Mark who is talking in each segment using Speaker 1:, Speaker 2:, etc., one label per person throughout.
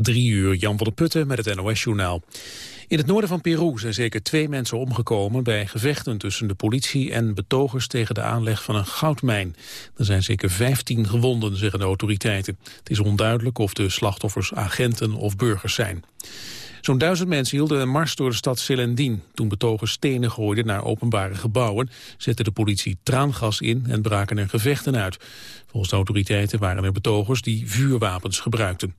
Speaker 1: Drie uur, Jan van der Putten met het NOS-journaal. In het noorden van Peru zijn zeker twee mensen omgekomen... bij gevechten tussen de politie en betogers tegen de aanleg van een goudmijn. Er zijn zeker 15 gewonden, zeggen de autoriteiten. Het is onduidelijk of de slachtoffers agenten of burgers zijn. Zo'n duizend mensen hielden een mars door de stad Selendin. Toen betogers stenen gooiden naar openbare gebouwen... zette de politie traangas in en braken er gevechten uit. Volgens de autoriteiten waren er betogers die vuurwapens gebruikten.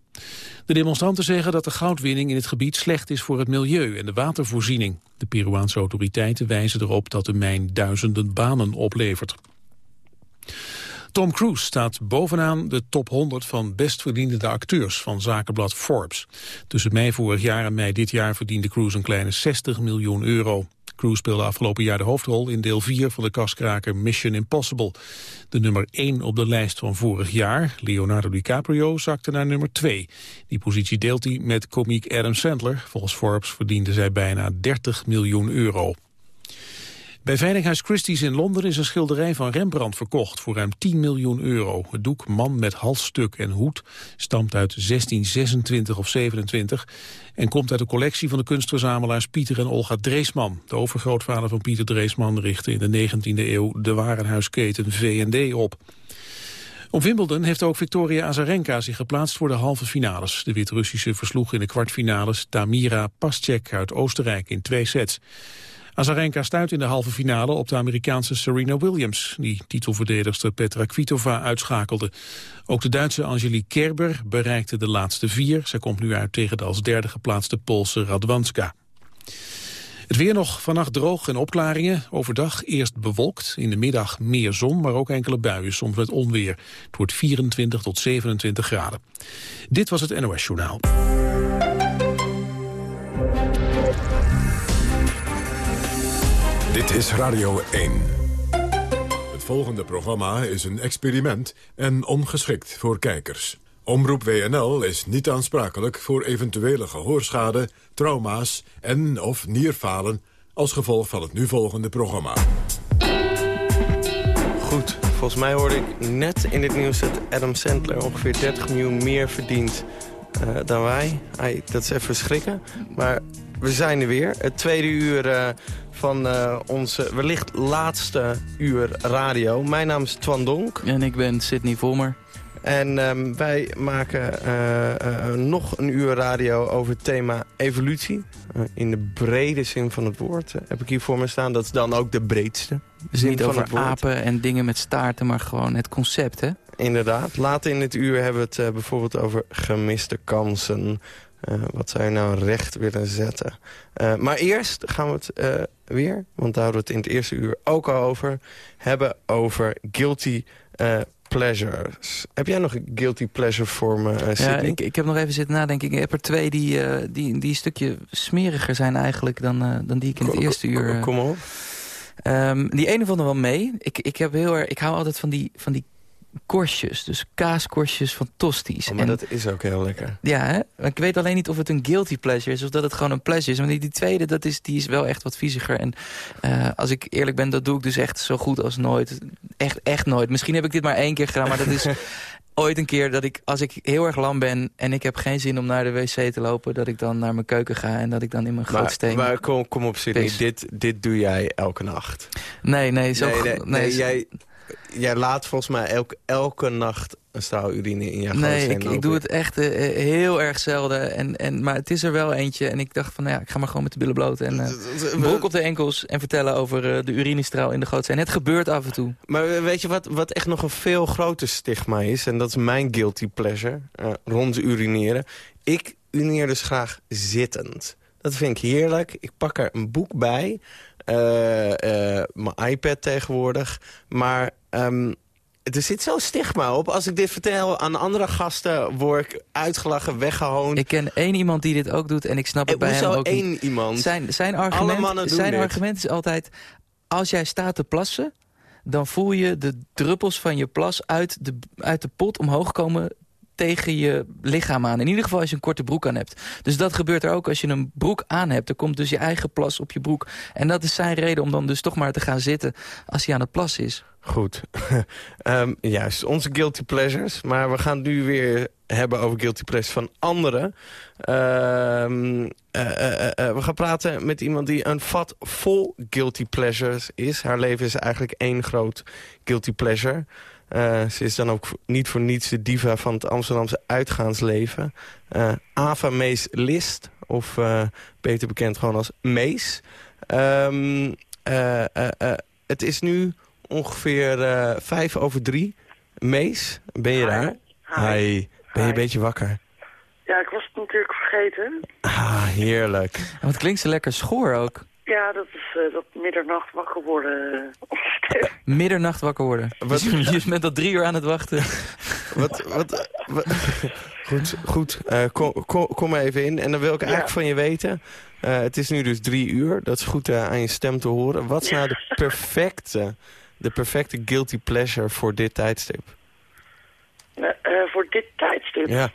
Speaker 1: De demonstranten zeggen dat de goudwinning in het gebied slecht is voor het milieu en de watervoorziening. De Peruaanse autoriteiten wijzen erop dat de mijn duizenden banen oplevert. Tom Cruise staat bovenaan de top 100 van best verdienende acteurs van zakenblad Forbes. Tussen mei vorig jaar en mei dit jaar verdiende Cruise een kleine 60 miljoen euro. Cruise speelde afgelopen jaar de hoofdrol in deel 4 van de kaskraker Mission Impossible. De nummer 1 op de lijst van vorig jaar, Leonardo DiCaprio, zakte naar nummer 2. Die positie deelt hij met komiek Adam Sandler. Volgens Forbes verdiende zij bijna 30 miljoen euro. Bij Veilinghuis Christie's in Londen is een schilderij van Rembrandt verkocht voor ruim 10 miljoen euro. Het doek Man met halsstuk en hoed stamt uit 1626 of 27 en komt uit de collectie van de kunstverzamelaars Pieter en Olga Dreesman. De overgrootvader van Pieter Dreesman richtte in de 19e eeuw de warenhuisketen V&D op. Op Wimbledon heeft ook Victoria Azarenka zich geplaatst voor de halve finales. De Wit-Russische versloeg in de kwartfinales Tamira Pascek uit Oostenrijk in twee sets. Azarenka stuit in de halve finale op de Amerikaanse Serena Williams... die titelverdedigster Petra Kvitova uitschakelde. Ook de Duitse Angelique Kerber bereikte de laatste vier. Zij komt nu uit tegen de als derde geplaatste Poolse Radwanska. Het weer nog vannacht droog en opklaringen. Overdag eerst bewolkt, in de middag meer zon, maar ook enkele buien, soms met onweer. Het wordt 24 tot 27 graden. Dit was het NOS Journaal.
Speaker 2: Dit is Radio 1. Het volgende programma is een experiment en ongeschikt voor kijkers. Omroep WNL is niet aansprakelijk voor eventuele gehoorschade, trauma's en of nierfalen als gevolg van het nu volgende programma.
Speaker 3: Goed, volgens mij hoorde ik net in dit nieuws dat Adam Sandler ongeveer 30 miljoen meer verdient uh, dan wij. Ay, dat is even schrikken, maar we zijn er weer. Het tweede uur uh, van uh, onze wellicht laatste uur radio. Mijn naam is Twan Donk.
Speaker 4: En ik ben Sidney Volmer.
Speaker 3: En um, wij maken uh, uh, nog een uur radio over het thema evolutie. in de brede zin van het woord heb ik hier voor me staan. Dat is dan ook de breedste.
Speaker 4: Dus niet over apen en dingen met staarten, maar gewoon het concept, hè?
Speaker 3: Inderdaad. Later in het uur hebben we het bijvoorbeeld over gemiste kansen... Uh, wat zou je nou recht willen zetten? Uh, maar eerst gaan we het uh, weer, want daar hadden we het in het eerste uur ook al over... hebben over guilty pleasures. Heb jij nog een guilty pleasure voor me,
Speaker 4: Ja, ik, ik heb nog even zitten nadenken. Ik heb er twee die, die, die een stukje smeriger zijn eigenlijk... dan, dan die ik in het eerste uur...
Speaker 3: Kom op.
Speaker 4: Um, die ene vond er wel mee. Ik, ik, heb heel erg, ik hou altijd van die, van die korstjes. Dus kaaskorstjes van tosties.
Speaker 3: Oh, maar en, dat is ook heel lekker.
Speaker 4: Ja, hè? ik weet alleen niet of het een guilty pleasure is... of dat het gewoon een pleasure is. Maar die, die tweede, dat is, die is wel echt wat viesiger. En uh, als ik eerlijk ben, dat doe ik dus echt zo goed als nooit. Echt, echt nooit. Misschien heb ik dit maar één keer gedaan, maar dat is... ooit een keer dat ik, als ik heel erg lam ben... en ik heb geen zin om naar de wc te lopen... dat ik dan naar mijn keuken ga en dat ik dan in mijn grootsteen...
Speaker 3: Maar, maar kom, kom op, Sidney, dit, dit doe jij elke nacht.
Speaker 4: Nee, nee, zo...
Speaker 3: Nee, nee, nee, nee jij, jij laat volgens mij elke, elke nacht een straal urine in je
Speaker 4: Nee, ik, ik, doe het echt uh, heel erg zelden. En, en, maar het is er wel eentje. En ik dacht van, nou ja, ik ga maar gewoon met de billen bloot. En uh, broek op de enkels en vertellen over uh, de urinestraal in de gootsteen. Het gebeurt af en toe.
Speaker 3: Maar weet je wat, wat echt nog een veel groter stigma is? En dat is mijn guilty pleasure, rond urineren. Ik urineer dus graag zittend. Dat vind ik heerlijk. Ik pak er een boek bij. Mijn iPad tegenwoordig. Maar... Um, er zit zo'n stigma op. Als ik dit vertel aan andere gasten, word ik uitgelachen, weggehoond.
Speaker 4: Ik ken één iemand die dit ook doet en ik snap het bij hem ook
Speaker 3: één iemand?
Speaker 4: Zijn, zijn argument, zijn argument is altijd... als jij staat te plassen, dan voel je de druppels van je plas uit de, uit de pot omhoog komen tegen je lichaam aan. In ieder geval als je een korte broek aan hebt. Dus dat gebeurt er ook als je een broek aan hebt. Er komt dus je eigen plas op je broek. En dat is zijn reden om dan dus toch maar te gaan zitten als hij aan het plassen is.
Speaker 3: Goed. um, juist, onze guilty pleasures. Maar we gaan nu weer hebben over guilty pleasures van anderen. Um, uh, uh, we gaan praten met iemand die een vat vol guilty pleasures is. Haar leven is eigenlijk één groot guilty pleasure. Ze is dan ook niet voor niets de diva van het Amsterdamse uitgaansleven. Ava Mees List, of beter bekend gewoon als Mees. Um, het is nu ongeveer uh, vijf over drie. Mees, ben je daar? Hi. Ben je een beetje wakker?
Speaker 5: Ja, ik was het natuurlijk vergeten.
Speaker 3: Ah, heerlijk.
Speaker 4: En wat klinkt ze lekker schoor ook.
Speaker 5: Ja, dat is uh, dat middernacht wakker worden.
Speaker 4: middernacht wakker worden. Wat? Dus je bent al drie uur aan het wachten.
Speaker 3: wat, wat, wat, goed, goed. Uh, kom, kom, kom even in. En dan wil ik eigenlijk van je weten... Uh, het is nu dus drie uur. Dat is goed aan je stem te horen. Wat is nou de perfecte de perfecte guilty pleasure voor dit tijdstip?
Speaker 5: Uh, voor dit tijdstip?
Speaker 3: Ja.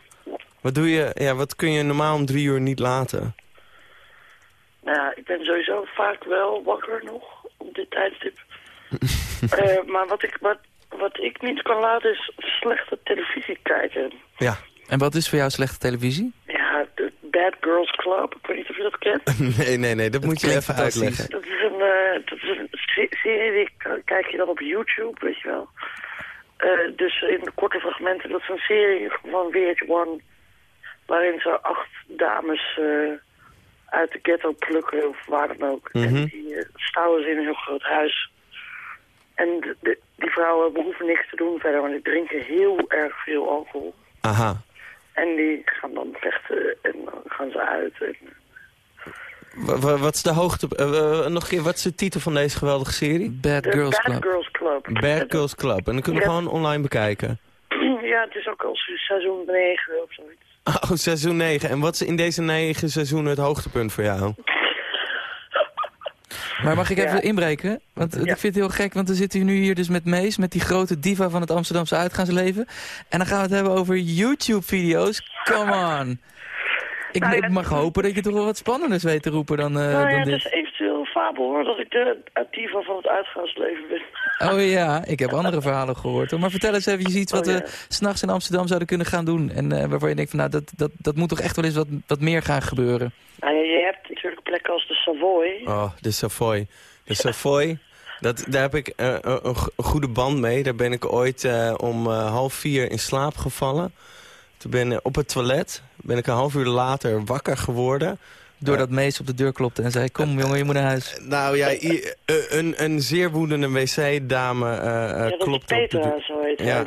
Speaker 3: Wat, doe je, ja, wat kun je normaal om drie uur niet laten?
Speaker 5: Nou, ik ben sowieso vaak wel wakker nog op dit tijdstip. uh, maar wat ik, wat, wat ik niet kan laten is slechte televisie kijken.
Speaker 3: Ja.
Speaker 4: En wat is voor jou slechte televisie?
Speaker 5: Ja, de Bad Girls Club. Ik weet niet of je dat kent.
Speaker 3: nee, nee, nee. Dat, moet je even uitleggen.
Speaker 5: Dat is een, uh, dat is een serie, die kijk je dan op YouTube, weet je wel. Uh, dus in de korte fragmenten, dat is een serie van VH1... waarin ze acht dames uit de ghetto plukken of waar dan ook. Mm -hmm. En die uh, stouwen ze in een heel groot huis. En de, de, die vrouwen behoeven niks te doen verder, want die drinken heel erg veel alcohol.
Speaker 3: Aha.
Speaker 5: En die gaan dan vechten en dan gaan ze uit. En,
Speaker 3: wat is de hoogte... Uh, nog een keer, wat is de titel van deze geweldige serie?
Speaker 4: Bad Girls
Speaker 5: Bad
Speaker 4: Club.
Speaker 5: Girls Club.
Speaker 3: Bad Girls Club. En dan kunnen we ja. gewoon online bekijken.
Speaker 5: Ja, het is ook al seizoen 9 of zoiets.
Speaker 3: Oh, seizoen 9. En wat is in deze 9 seizoenen het hoogtepunt voor jou?
Speaker 4: Maar mag ik even ja. inbreken? Want ja. ik vind het heel gek, want we zitten nu hier dus met Mees... met die grote diva van het Amsterdamse uitgaansleven. En dan gaan we het hebben over YouTube-video's. Come on. Ik,
Speaker 5: Nou ja,
Speaker 4: ik mag hopen dat je toch wel wat spannenders weet te roepen dan,
Speaker 5: nou ja,
Speaker 4: dan
Speaker 5: het
Speaker 4: dit.
Speaker 5: is eventueel een fabel hoor, dat ik de diva van het uitgaansleven ben.
Speaker 4: Oh ja, ik heb andere verhalen gehoord. hoor. Maar vertel eens even iets wat
Speaker 5: Oh, ja.
Speaker 4: we s'nachts in Amsterdam zouden kunnen gaan doen. En eh, waarvan je denkt van nou, dat, dat, dat moet toch echt wel eens wat, wat meer gaan gebeuren.
Speaker 5: Nou ja, je hebt natuurlijk plekken als de Savoy.
Speaker 3: Oh, de Savoy. De Savoy, dat, daar heb ik eh, een, een go- een goede band mee. Daar ben ik ooit eh, om eh, half vier in slaap gevallen. Toen ben ik op het toilet, ben ik een half uur later wakker geworden.
Speaker 4: Doordat Mees op de deur klopte en zei, kom jongen, je moet naar huis.
Speaker 3: Nou ja, eh, een, een zeer woedende wc-dame eh
Speaker 5: ja,
Speaker 3: eh klopte op de deur.
Speaker 5: zo heet
Speaker 3: Ja.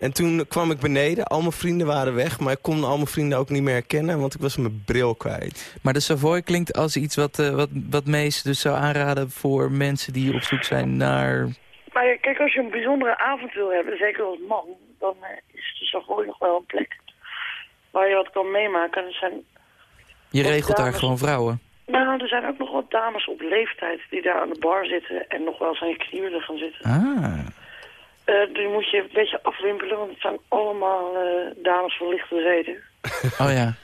Speaker 3: En toen kwam ik beneden, al mijn vrienden waren weg... maar ik kon al mijn vrienden ook niet meer herkennen... want ik was mijn bril kwijt.
Speaker 4: Maar de Savoy klinkt als iets wat, eh, wat, wat Mees dus zou aanraden voor mensen die op zoek zijn naar...
Speaker 5: Maar kijk, als je een bijzondere avond wil hebben, zeker als man, dan eh, is de Savoy nog wel een plek waar je wat kan meemaken. En er zijn,
Speaker 4: Je regelt daar gewoon vrouwen.
Speaker 5: nou, er zijn ook nog wat dames op leeftijd die daar aan de bar zitten en nog wel eens aan je knie willen gaan zitten.
Speaker 4: Ah,
Speaker 5: Eh, die moet je een beetje afwimpelen, want het zijn allemaal eh, dames van lichte reden.
Speaker 4: oh ja.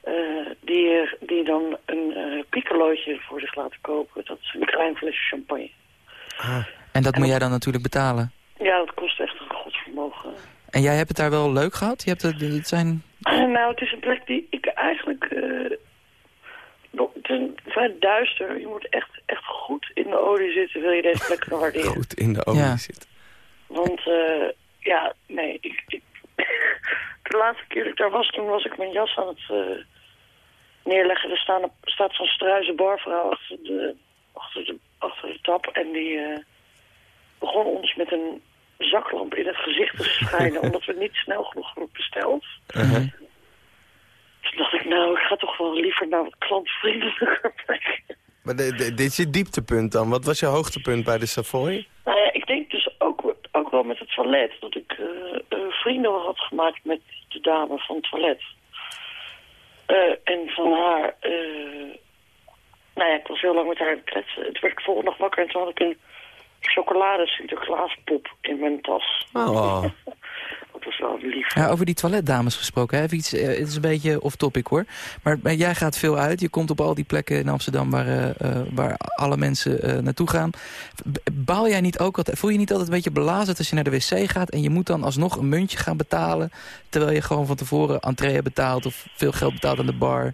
Speaker 5: Eh, die, die dan een eh piccolootje voor zich laten kopen. Dat is een klein flesje champagne.
Speaker 4: En dat moet jij dan natuurlijk betalen.
Speaker 5: Ja, dat kost echt een godsvermogen.
Speaker 4: En jij hebt het daar wel leuk gehad? Je hebt het, het zijn...
Speaker 5: Nou, het is een plek die ik eigenlijk... eh, het is een- vrij duister. Je moet echt, echt goed in de olie zitten, wil je deze plek gaan waarderen.
Speaker 3: Goed in de olie
Speaker 4: Ja.
Speaker 3: zitten.
Speaker 5: Want, eh, ja, nee, ik, ik, de laatste keer dat ik daar was, toen was ik mijn jas aan het eh, neerleggen. Er staan, staat zo'n struise barvrouw achter de, achter, de, achter de tap. En die eh, begon ons met een zaklamp in het gezicht te schijnen, omdat we niet snel genoeg hadden besteld.
Speaker 3: Uh-huh.
Speaker 5: Toen dacht ik, nou, ik ga toch wel liever naar wat klantvriendelijker plek.
Speaker 3: Maar de- de- dit is je dieptepunt dan. Wat was je hoogtepunt bij de Savoy?
Speaker 5: Nou ja, ik denk dus ook, ook wel met het toilet. Dat ik eh, eh, vrienden had gemaakt met de dame van het toilet. Eh, en van haar... nou ja, ik was heel lang met haar aan het kletsen. Toen werd ik volgende dag wakker en toen had ik een chocolade Sinterklaaspop in mijn tas.
Speaker 3: Oh,
Speaker 5: Op was wel lief.
Speaker 4: Ja, over die toiletdames gesproken. Hè? Even iets, eh, het is een beetje off-topic hoor. Maar, maar jij gaat veel uit. Je komt op al die plekken in Amsterdam waar, eh, eh, waar alle mensen naartoe gaan. Baal jij niet ook altijd, voel je niet altijd een beetje belazerd als je naar de wc gaat... en je moet dan alsnog een muntje gaan betalen... terwijl je gewoon van tevoren entree hebt betaald of veel geld betaalt aan de bar?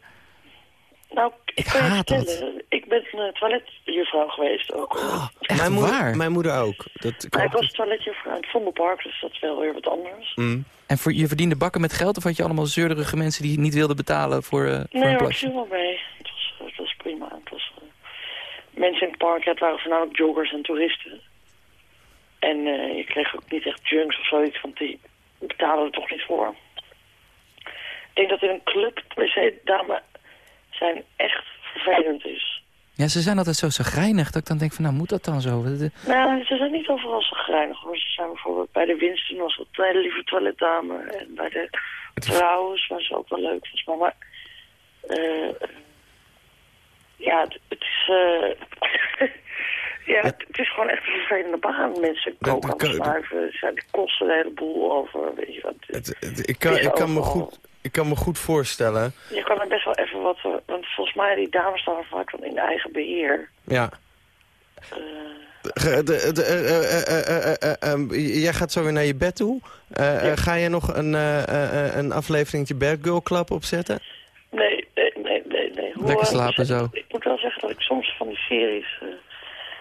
Speaker 5: Nou, ik,
Speaker 4: Ik
Speaker 5: kan je
Speaker 4: haat dat.
Speaker 5: vertellen, ik ben een toiletjuffrouw geweest ook.
Speaker 4: Oh, echt
Speaker 3: mijn, moeder,
Speaker 4: waar?
Speaker 3: mijn moeder ook. Dat
Speaker 5: Maar ik was toiletjuffrouw in het Vondelpark, dus dat is wel weer wat anders.
Speaker 3: Mm.
Speaker 4: En voor, je verdiende bakken met geld of had je allemaal zeurderige mensen... die niet wilden betalen voor, eh, voor
Speaker 5: Nee
Speaker 4: een
Speaker 5: hoor, ik
Speaker 4: plasje?
Speaker 5: viel wel mee. Het was, het was prima. Het was, eh, mensen in het park, ja, het waren voornamelijk joggers en toeristen. En eh, je kreeg ook niet echt junks of zoiets, want die betalen er toch niet voor. Ik denk dat in een club wc-dame zijn echt vervelend is.
Speaker 4: Ja, ze zijn altijd zo zagrijnig dat ik dan denk van... nou, moet dat dan zo? De-
Speaker 5: Nou, ze zijn niet overal zo grijnig hoor. Ze zijn bijvoorbeeld bij de Winston was het een hele lieve toiletdame. En bij de Trouwens was ze ook wel leuk volgens mij. Maar eh, ja, het, het is... eh, ja, het, het is gewoon echt een vervelende baan. Mensen koken aan het snuiven. Ze die kosten een heleboel over. Weet je wat.
Speaker 3: Het, het- ik, kan, ik, kan me goed, ik kan me goed voorstellen.
Speaker 5: Je kan er best wel even wat... eh, Want volgens mij die dames staan vaak dan in eigen beheer.
Speaker 3: Ja. Jij gaat zo weer naar je bed toe. Eh, eh. Ga je nog een, een afleveringetje Bad Girl Club opzetten?
Speaker 5: nee, nee, nee, nee.
Speaker 4: Lekker slapen zo.
Speaker 5: Ik moet wel zeggen dat ik soms van die series...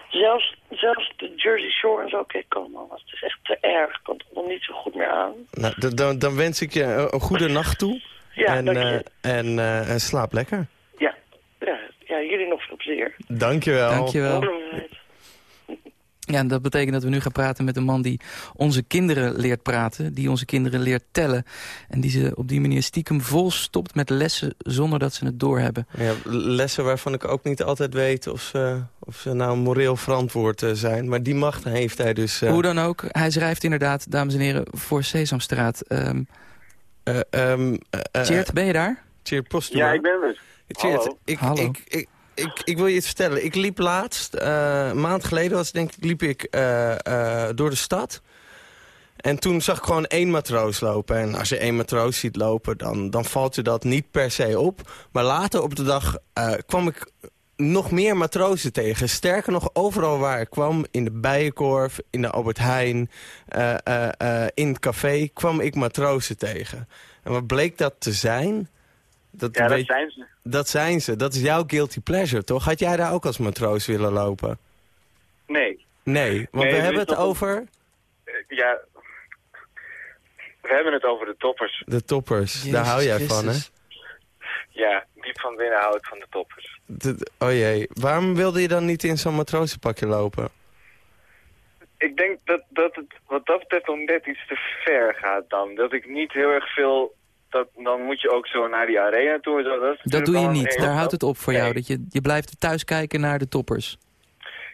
Speaker 5: zelfs, zelfs de Jersey Shore en zo kijk allemaal. want Het is echt te erg. Ik kan het niet zo goed meer aan.
Speaker 3: Nou, dan, dan wens ik je een, een goede nacht toe.
Speaker 5: Ja,
Speaker 3: en,
Speaker 5: dank je.
Speaker 3: eh, en, eh, en slaap lekker.
Speaker 5: Ja, ja, ja, jullie nog veel plezier.
Speaker 3: Dankjewel.
Speaker 4: Dankjewel. Ja, en dat betekent dat we nu gaan praten met een man die onze kinderen leert praten. Die onze kinderen leert tellen. En die ze op die manier stiekem vol stopt met lessen zonder dat ze het doorhebben.
Speaker 3: Ja, lessen waarvan ik ook niet altijd weet of ze, of ze nou moreel verantwoord eh, zijn. Maar die macht heeft hij dus. eh,
Speaker 4: Hoe dan ook, hij schrijft inderdaad, dames en heren, voor Sesamstraat. Ehm
Speaker 3: eh, ehm, eh, eh,
Speaker 4: Tjeerd, ben je daar?
Speaker 3: Tjeerd Postuma.
Speaker 6: Ja, ik ben er.
Speaker 3: Tjeerd,
Speaker 6: Hallo.
Speaker 3: Ik,
Speaker 4: Hallo.
Speaker 3: Ik, ik, ik, ik wil je iets vertellen. Ik liep laatst, eh, een maand geleden was denk ik, liep ik eh, eh, door de stad. En toen zag ik gewoon één matroos lopen. En als je één matroos ziet lopen, dan, dan valt je dat niet per se op. Maar later op de dag kwam ik nog meer matrozen tegen. Sterker nog, overal waar ik kwam, in de Bijenkorf, in de Albert Heijn, in het café, kwam ik matrozen tegen. En wat bleek dat te zijn? Dat
Speaker 6: Ja, dat zijn ze.
Speaker 3: dat zijn ze. Dat is jouw guilty pleasure, toch? Had jij daar ook als matroos willen lopen?
Speaker 6: Nee.
Speaker 3: Nee, want
Speaker 6: Nee,
Speaker 3: we hebben het over
Speaker 6: Eh, Ja. We hebben het over de toppers.
Speaker 3: de toppers. Daar hou jij van, hè?
Speaker 6: Ja, diep van binnen hou ik van de toppers.
Speaker 3: De- oh jee, waarom wilde je dan niet in zo'n matrozenpakje lopen?
Speaker 6: Ik denk dat, dat het wat dat betreft nog net iets te ver gaat dan. Dat ik niet heel erg veel... Dat, dan moet je ook zo naar die arena toe. en Zo. Dat,
Speaker 4: Dat doe je niet, daar houdt het op voor jou. Dat je, je blijft thuis kijken naar de toppers.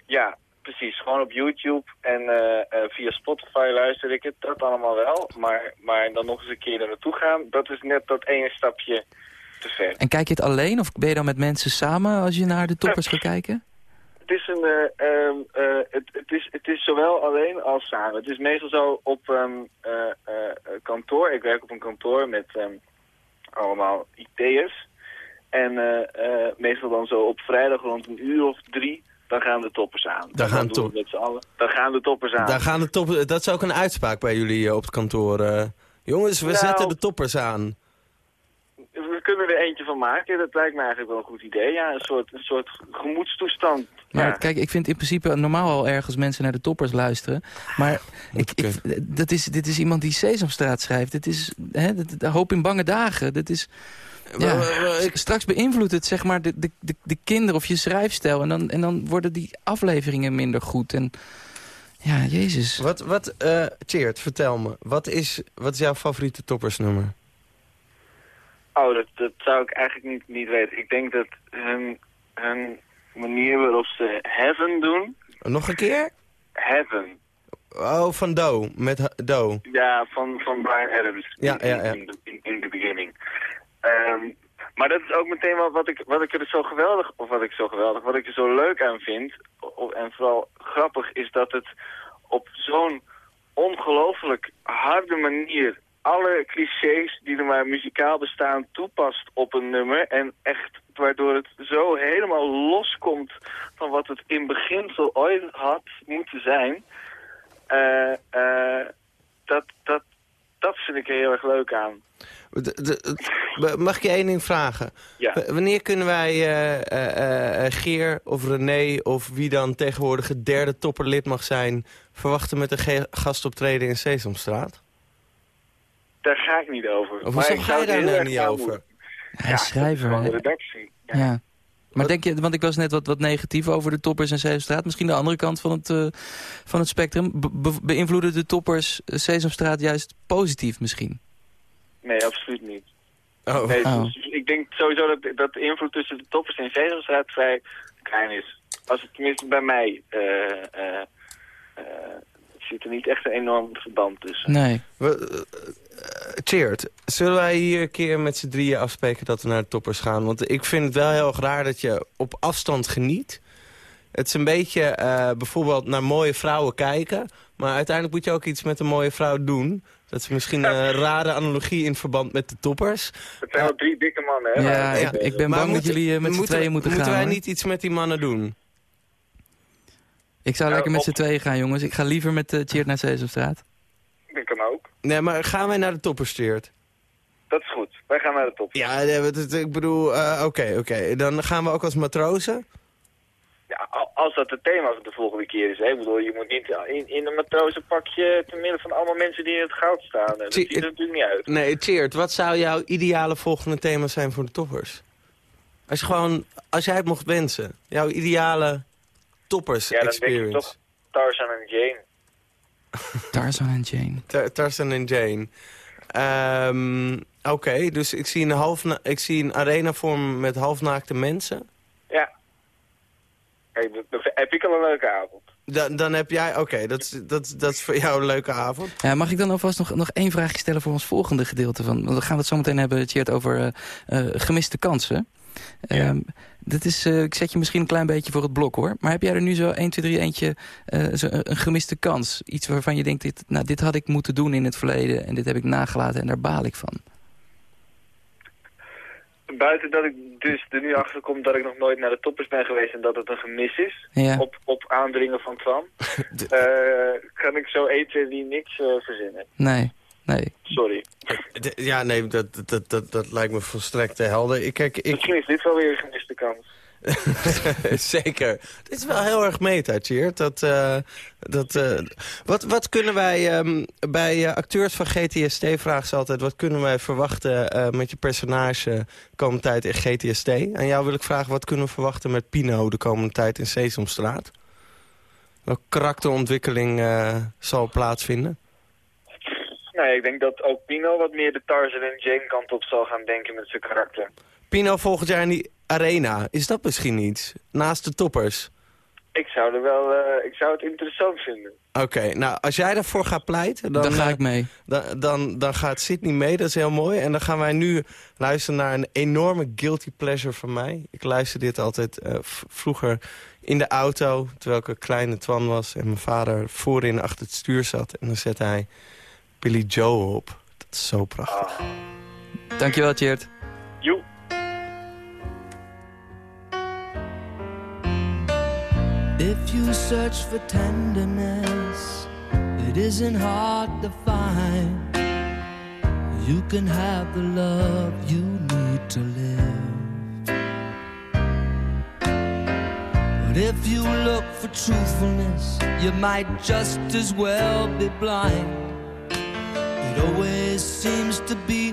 Speaker 6: Ja, precies. Gewoon op YouTube en eh, eh, via Spotify luister ik het. Dat allemaal wel. Maar, maar dan nog eens een keer er naartoe gaan, dat is net dat ene stapje te ver.
Speaker 4: En kijk je het alleen of ben je dan met mensen samen als je naar de toppers gaat kijken?
Speaker 6: Het is, een, eh, ehm, eh, het, het, is, het is zowel alleen als samen. Het is meestal zo op eh, kantoor. Ik werk op een kantoor met ehm, allemaal IT'ers. En meestal dan zo op vrijdag rond een uur of drie, dan gaan de toppers aan.
Speaker 3: Daar
Speaker 6: dan
Speaker 3: gaan
Speaker 6: doen
Speaker 3: top-
Speaker 6: we met z'n allen. Dan gaan de toppers aan.
Speaker 3: Daar gaan de toppers, dat is ook een uitspraak bij jullie op het kantoor. jongens, we
Speaker 6: Nou.
Speaker 3: zetten de toppers aan.
Speaker 6: We kunnen er eentje van maken. Dat lijkt me eigenlijk wel een goed idee. Ja, een soort, een soort gemoedstoestand.
Speaker 4: Maar
Speaker 6: ja.
Speaker 4: kijk, ik vind in principe normaal al erg als mensen naar de toppers luisteren. Maar ik, ik, dat is, dit is iemand die Sesamstraat schrijft. Dit is hè, dit- de hoop in bange dagen. Dit is, ja,
Speaker 3: ik-
Speaker 4: straks beïnvloedt het zeg maar de, de, de, de kinderen of je schrijfstijl. En dan, en dan worden die afleveringen minder goed. En ja, jezus.
Speaker 3: Wat, wat, eh Tjeerd, vertel me. Wat is, wat is jouw favoriete toppersnummer?
Speaker 6: Oh, dat, dat zou ik eigenlijk niet, niet weten. Ik denk dat hun, hun manier waarop ze Heaven doen...
Speaker 3: Nog een keer?
Speaker 6: Heaven.
Speaker 3: Oh, van Do, met Ha- Do.
Speaker 6: Ja, van, van Brian Adams.
Speaker 3: Ja, ja, ja.
Speaker 6: In, in, in, in the beginning. Ehm, maar dat is ook meteen wat, wat, ik, wat ik er zo geweldig, of wat ik zo geweldig, wat ik er zo leuk aan vind, o- en vooral grappig, is dat het op zo'n ongelooflijk harde manier alle clichés die er maar muzikaal bestaan toepast op een nummer. En echt waardoor het zo helemaal loskomt van wat het in beginsel ooit had moeten zijn. Eh, eh, dat, dat, dat vind ik er heel erg leuk aan.
Speaker 3: De- de- mag ik je één ding vragen?
Speaker 6: Ja.
Speaker 3: Wanneer kunnen wij eh, Geer of René of wie dan tegenwoordig het derde topperlid mag zijn... verwachten met een gastoptreden in Sesamstraat?
Speaker 6: Daar ga ik niet over.
Speaker 3: Of
Speaker 6: Maar ik
Speaker 3: ga
Speaker 6: zou
Speaker 3: je daar nou niet over?
Speaker 4: Hij is schrijver.
Speaker 6: Van de redactie. Ja.
Speaker 4: Ja. Maar denk je, want ik was net wat, wat negatief over de toppers en Sesamstraat. Misschien de andere kant van het, eh, van het spectrum. Be- be- beïnvloeden de toppers Sesamstraat juist positief misschien?
Speaker 6: Nee, absoluut niet.
Speaker 3: Oh.
Speaker 6: Nee,
Speaker 4: Oh.
Speaker 6: dus ik denk sowieso dat, dat de invloed tussen de toppers en Sesamstraat vrij klein is. Als het tenminste bij mij... eh eh eh, zit er niet echt een enorm verband tussen.
Speaker 4: Nee.
Speaker 3: We, eh, eh, zullen wij hier een keer met z'n drieën afspreken dat we naar de toppers gaan? Want ik vind het wel heel erg raar dat je op afstand geniet. Het is een beetje eh, bijvoorbeeld naar mooie vrouwen kijken. Maar uiteindelijk moet je ook iets met een mooie vrouw doen. Dat is misschien een rare analogie in verband met de toppers.
Speaker 6: Het zijn wel drie dikke mannen, hè?
Speaker 4: Ja, ik, ben
Speaker 3: Maar
Speaker 4: bang dat
Speaker 3: moeten-
Speaker 4: jullie met z'n tweeën moeten, gaan.
Speaker 3: wij
Speaker 4: hoor.
Speaker 3: niet iets met die mannen doen?
Speaker 4: Ik zou
Speaker 6: Ja,
Speaker 4: lekker met z'n tweeën gaan, jongens. Ik ga liever met uh, Tjeerd naar Sesamstraat.
Speaker 6: Dat kan ook.
Speaker 3: Nee, maar gaan wij naar de toppers, Tjeerd?
Speaker 6: Dat is goed. Wij gaan naar de top.
Speaker 3: Ja, nee, wat het- ik bedoel, eh, oké, oké. Dan gaan we ook als matrozen.
Speaker 6: Ja, al- als dat het thema van de volgende keer is. Hè? Ik bedoel, je moet niet in, in een matrozenpakje te midden van allemaal mensen die in het goud staan. Dat
Speaker 3: Zie-
Speaker 6: ziet er natuurlijk niet uit.
Speaker 3: Nee, Tjeerd, wat zou jouw ideale volgende thema zijn voor de toppers? Als je gewoon, als jij het mocht wensen. Jouw ideale toppers
Speaker 6: Ja, dan
Speaker 3: experience.
Speaker 6: toch Tarzan en Jane.
Speaker 4: Tarzan en Jane.
Speaker 3: Tar- Tarzan en Jane. Ehm, Oké, dus ik zie, een half ik zie een arena vormen met halfnaakte mensen.
Speaker 6: Ja. Kijk, dat, dat heb ik al een leuke avond.
Speaker 3: Dan, dan heb jij, oké, dat, is- dat, dat is voor jou een leuke avond.
Speaker 4: Ja, mag ik dan alvast nog, nog één vraagje stellen voor ons volgende gedeelte? Van, want we gaan het zo meteen hebben, Tjeerd, over eh, eh, gemiste kansen. Ehm, dat is, eh, ik zet je misschien een klein beetje voor het blok, hoor. Maar heb jij er nu zo 1, 2, 3 eentje, eh, zo een, een gemiste kans? Iets waarvan je denkt, dit, nou, dit had ik moeten doen in het verleden... en dit heb ik nagelaten en daar baal ik van.
Speaker 6: Buiten dat ik dus er nu achter kom dat ik nog nooit naar de toppers ben geweest en dat het een gemis is.
Speaker 4: Ja.
Speaker 6: Op, op aandringen van Twan. eh, kan ik zo 1, 2, 3 niks eh, verzinnen.
Speaker 4: Nee, nee.
Speaker 6: Sorry.
Speaker 3: De- ja, nee, dat, dat, dat, dat lijkt me volstrekt eh, helder. Ik, kijk, ik,
Speaker 6: Misschien is dit wel weer een gemiste kans.
Speaker 3: Zeker. Dit is wel heel erg meta, Tjeerd. Dat, eh, dat, eh, wat, wat kunnen wij ehm, bij eh, acteurs van GTST vragen ze altijd... wat kunnen wij verwachten eh, met je personage de komende tijd in GTST? En jou wil ik vragen, wat kunnen we verwachten met Pino de komende tijd in Sesamstraat? Welke karakterontwikkeling eh, zal plaatsvinden?
Speaker 6: Nee, ik denk dat ook Pino wat meer de Tarzan en Jane kant op zal gaan denken met zijn karakter.
Speaker 3: Pino volgend jaar in die arena, is dat misschien iets? Naast de toppers?
Speaker 6: Ik zou, er wel, eh, ik zou het interessant vinden.
Speaker 3: Oké, nou, als jij daarvoor gaat pleiten... Dan,
Speaker 4: Dan ga
Speaker 3: eh,
Speaker 4: ik mee.
Speaker 3: Dan, dan, dan gaat Sydney mee, dat is heel mooi. En dan gaan wij nu luisteren naar een enorme guilty pleasure van mij. Ik luister dit altijd eh, vroeger in de auto, terwijl ik een kleine Twan was... en mijn vader voorin achter het stuur zat. En dan zette hij Billy Joe op. Dat is zo prachtig. Ah.
Speaker 4: Dankjewel, Tjeerd.
Speaker 6: Joe.
Speaker 7: If you search for tenderness, it isn't hard to find. You can have the love you need to live. But if you look for truthfulness, you might just as well be blind. It always seems to be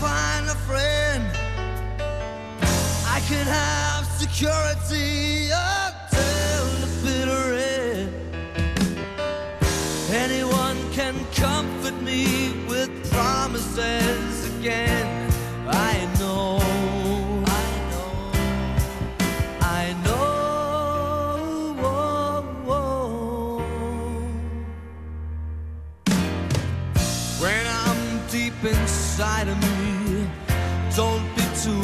Speaker 7: Find a friend, I can have security until the bitter end. Anyone can comfort me with promises again.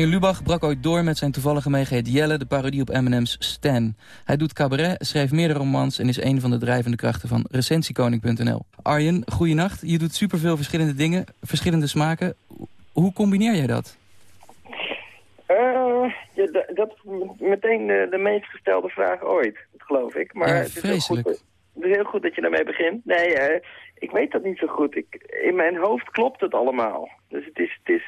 Speaker 4: Arjen Lubach brak ooit door met zijn toevallige meegeet Jelle, de parodie op Eminem's Stan. Hij doet cabaret, schreef meerdere romans en is een van de drijvende krachten van recensiekoning.nl. Arjen, goeienacht. Je doet superveel verschillende dingen, verschillende smaken. Hoe combineer jij dat?
Speaker 8: Eh, ja, dat is meteen de, de meest gestelde vraag ooit, geloof ik. Maar
Speaker 4: Ja,
Speaker 8: het, is heel goed, het is heel goed dat je daarmee begint. Nee, eh, ik weet dat niet zo goed. Ik, in mijn hoofd klopt het allemaal. Dus het is... Het is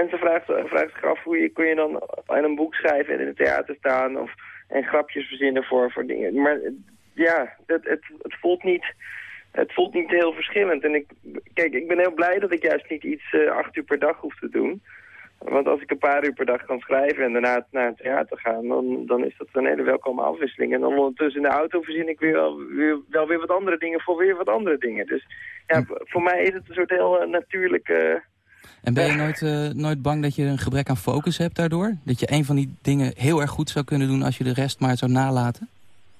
Speaker 8: mensen vragen, vragen zich af hoe je, kun je dan aan een boek schrijven en in het theater staan... Of, en grapjes verzinnen voor, voor dingen. Maar ja, het, het, het voelt niet... Het voelt niet heel verschillend. En ik, kijk, ik ben heel blij dat ik juist niet iets eh, acht uur per dag hoef te doen. Want als ik een paar uur per dag kan schrijven en daarna naar het theater gaan, dan, dan is dat een hele welkome afwisseling. En dan ondertussen in de auto verzin ik weer wel, weer, wel weer wat andere dingen voor weer wat andere dingen. Dus ja, voor mij is het een soort heel eh, natuurlijke...
Speaker 4: En ben je nooit, eh, nooit bang dat je een gebrek aan focus hebt daardoor? Dat je een van die dingen heel erg goed zou kunnen doen als je de rest maar zou nalaten?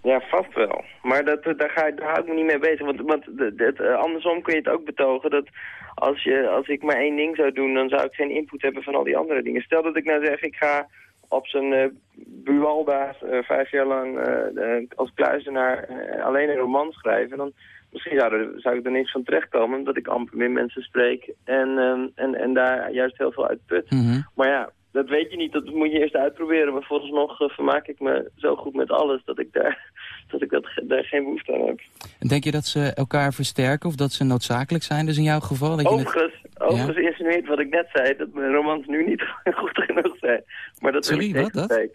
Speaker 8: Ja, vast wel. Maar dat, daar, ga daar hou ik me niet mee bezig. Want, want eh, andersom kun je het ook betogen dat als, je, als ik maar één ding zou doen, dan zou ik geen input hebben van al die andere dingen. Stel dat ik nou zeg, ik ga op zijn eh Bualda's eh, vijf jaar lang eh, eh, als kluizenaar eh, alleen een roman schrijven. Dan misschien zou, er, zou ik er niks van terechtkomen, omdat ik amper meer mensen spreek en, ehm, en, en daar juist heel veel uit put.
Speaker 4: Mhm.
Speaker 8: Maar ja, dat weet je niet. Dat moet je eerst uitproberen. Maar vooralsnog uh, vermaak ik me zo goed met alles dat ik daar, dat ik dat, daar geen behoefte aan heb.
Speaker 4: En denk je dat ze elkaar versterken of dat ze noodzakelijk zijn? Dus in jouw geval? Dat je het...
Speaker 8: Overigens, overigens insinueert wat ik net zei, dat mijn romans nu niet goed genoeg zijn. Maar dat
Speaker 4: Sorry, wat, dat?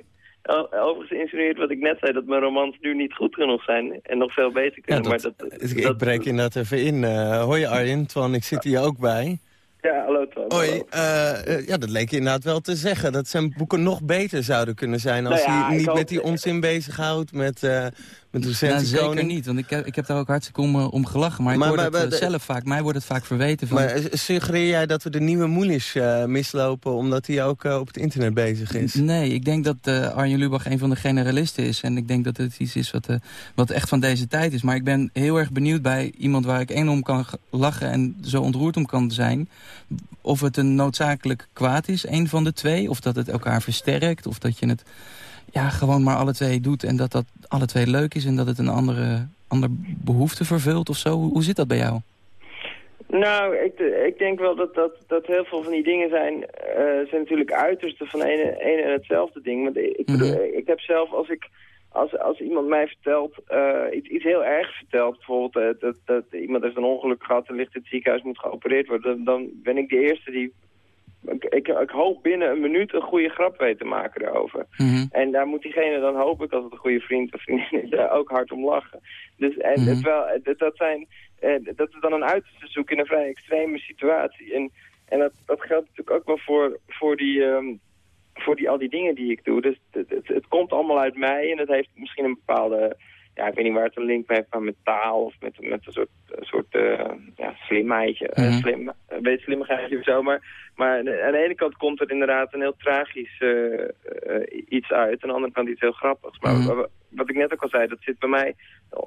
Speaker 8: Overigens insinueert wat ik net zei, dat mijn romans nu niet goed genoeg zijn en nog veel beter
Speaker 3: Ja,
Speaker 8: kunnen.
Speaker 3: dat,
Speaker 8: maar dat,
Speaker 3: ik, ik
Speaker 8: dat-
Speaker 3: breek inderdaad even in. Eh hoi Arjen, Twan, ik zit hier ook bij.
Speaker 8: Ja, hallo Twan.
Speaker 3: Hoi, eh, eh, ja, dat leek je inderdaad wel te zeggen. Dat zijn boeken nog beter zouden kunnen zijn... als
Speaker 8: Nou ja,
Speaker 3: hij
Speaker 8: ik
Speaker 3: niet met die onzin bezighoudt, met, met
Speaker 4: Ja,
Speaker 3: Recensie
Speaker 4: zeker niet, want ik, heb- ik heb daar ook hartstikke om, eh, om gelachen. Maar ik hoor
Speaker 3: maar-
Speaker 4: dat eh,
Speaker 3: maar-
Speaker 4: zelf vaak, mij wordt het vaak verweten van...
Speaker 3: Maar suggereer jij dat we de nieuwe Moelisch eh, mislopen... omdat hij ook op het internet bezig is?
Speaker 4: Nee, ik denk dat Arjen Lubach een van de generalisten is. En ik denk dat het iets is wat, wat echt van deze tijd is. Maar ik ben heel erg benieuwd bij iemand waar ik enorm kan g- lachen... en zo ontroerd om kan zijn. Of het een noodzakelijk kwaad is, een van de twee. Of dat het elkaar versterkt. Of dat je het... ja, gewoon maar alle twee doet en dat dat alle twee leuk is... en dat het een andere, andere behoefte vervult of zo? Hoe, hoe zit dat bij jou?
Speaker 8: Nou, ik, ik denk wel dat, dat, dat heel veel van die dingen zijn, eh, zijn natuurlijk uitersten van een, een en hetzelfde ding. Want ik, bedoel,
Speaker 4: Mhm.
Speaker 8: ik heb zelf, als ik als, als iemand mij vertelt, eh, iets, iets heel erg vertelt, bijvoorbeeld eh, dat, dat iemand heeft een ongeluk gehad en ligt in het ziekenhuis, moet geopereerd worden, dan, dan ben ik de eerste die, ik, ik, ik hoop binnen een minuut een goede grap weet te maken daarover.
Speaker 4: Mhm.
Speaker 8: En daar moet diegene dan hoop ik, als het een goede vriend of vriendin is, ook hard om lachen. Dus en het wel, dat, dat zijn, eh, dat is dan een uiterste zoek in een vrij extreme situatie. En, en dat, dat geldt natuurlijk ook wel voor, voor die... ehm, voor die, al die dingen die ik doe. Dus het, het, het komt allemaal uit mij en het heeft misschien een bepaalde... Ja, ik weet niet waar het een link mee heeft, maar met taal of met, met een soort, soort eh, ja, slimheidje. eh,
Speaker 4: Mhm.
Speaker 8: slim, een beetje slimmigheidje of zo. Maar, maar aan de ene kant komt er inderdaad een heel tragisch eh, iets uit. Aan de andere kant iets heel grappigs. Maar
Speaker 4: Mhm.
Speaker 8: wa- wat ik net ook al zei, dat zit bij mij...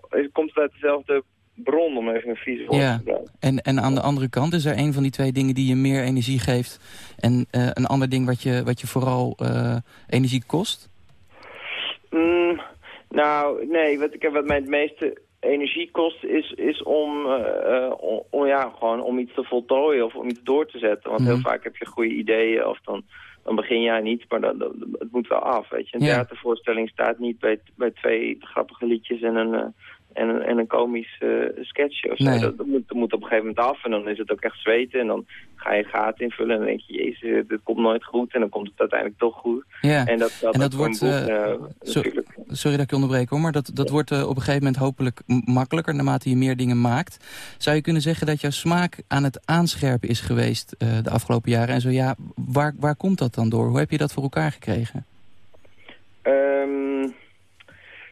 Speaker 8: Het komt uit dezelfde bron, om even een vieze woord
Speaker 4: Ja.
Speaker 8: te gebruiken.
Speaker 4: En, en aan de andere kant is er een van die twee dingen die je meer energie geeft... en een ander ding wat je, wat je vooral energie kost?
Speaker 8: Mm, nou, nee, wat, ik, wat mij het meeste energie kost is, is om, om, om, ja, gewoon om iets te voltooien of om iets door te zetten. Want heel
Speaker 4: Mhm.
Speaker 8: vaak heb je goede ideeën of dan, dan begin je aan iets, maar dan, dan- het moet wel af. Weet je. Een
Speaker 4: Ja.
Speaker 8: theatervoorstelling staat niet bij, bij twee grappige liedjes en een, eh, en een, en een komisch eh, sketchje of zo.
Speaker 4: Nee.
Speaker 8: Dat, dat, moet, dat moet op een gegeven moment af en dan is het ook echt zweten en dan ga je gaten invullen en dan denk je, jezus, dit komt nooit goed en dan komt het uiteindelijk toch goed.
Speaker 4: Ja.
Speaker 8: En dat, dat,
Speaker 4: En dat
Speaker 8: ook voor
Speaker 4: wordt,
Speaker 8: boek,
Speaker 4: eh,
Speaker 8: eh,
Speaker 4: zo-
Speaker 8: natuurlijk.
Speaker 4: Sorry dat ik je onderbreek hoor, maar dat, dat wordt eh, op een gegeven moment hopelijk makkelijker naarmate je meer dingen maakt. Zou je kunnen zeggen dat jouw smaak aan het aanscherpen is geweest eh, de afgelopen jaren? En zo ja, waar, waar komt dat dan door? Hoe heb je dat voor elkaar gekregen?
Speaker 8: Ehm,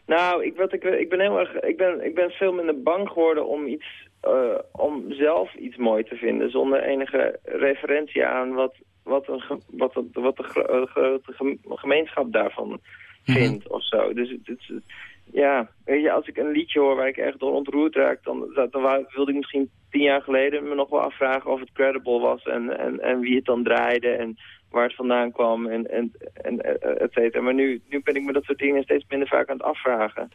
Speaker 8: nou, ik, wat ik, ik ben heel erg, ik ben, ik ben veel minder bang geworden om iets, eh, om zelf iets mooi te vinden, zonder enige referentie aan wat, wat, een, wat, wat de gro- eh, grote gem- gemeenschap daarvan vindt of zo. Dus het, het- ja, weet je, als ik een liedje hoor waar ik echt door ontroerd raak, dan, dan wilde ik misschien tien jaar geleden me nog wel afvragen of het credible was en, en, en wie het dan draaide en waar het vandaan kwam en, en, en eh, et cetera. Maar nu, nu ben ik me dat soort dingen steeds minder vaak aan het afvragen.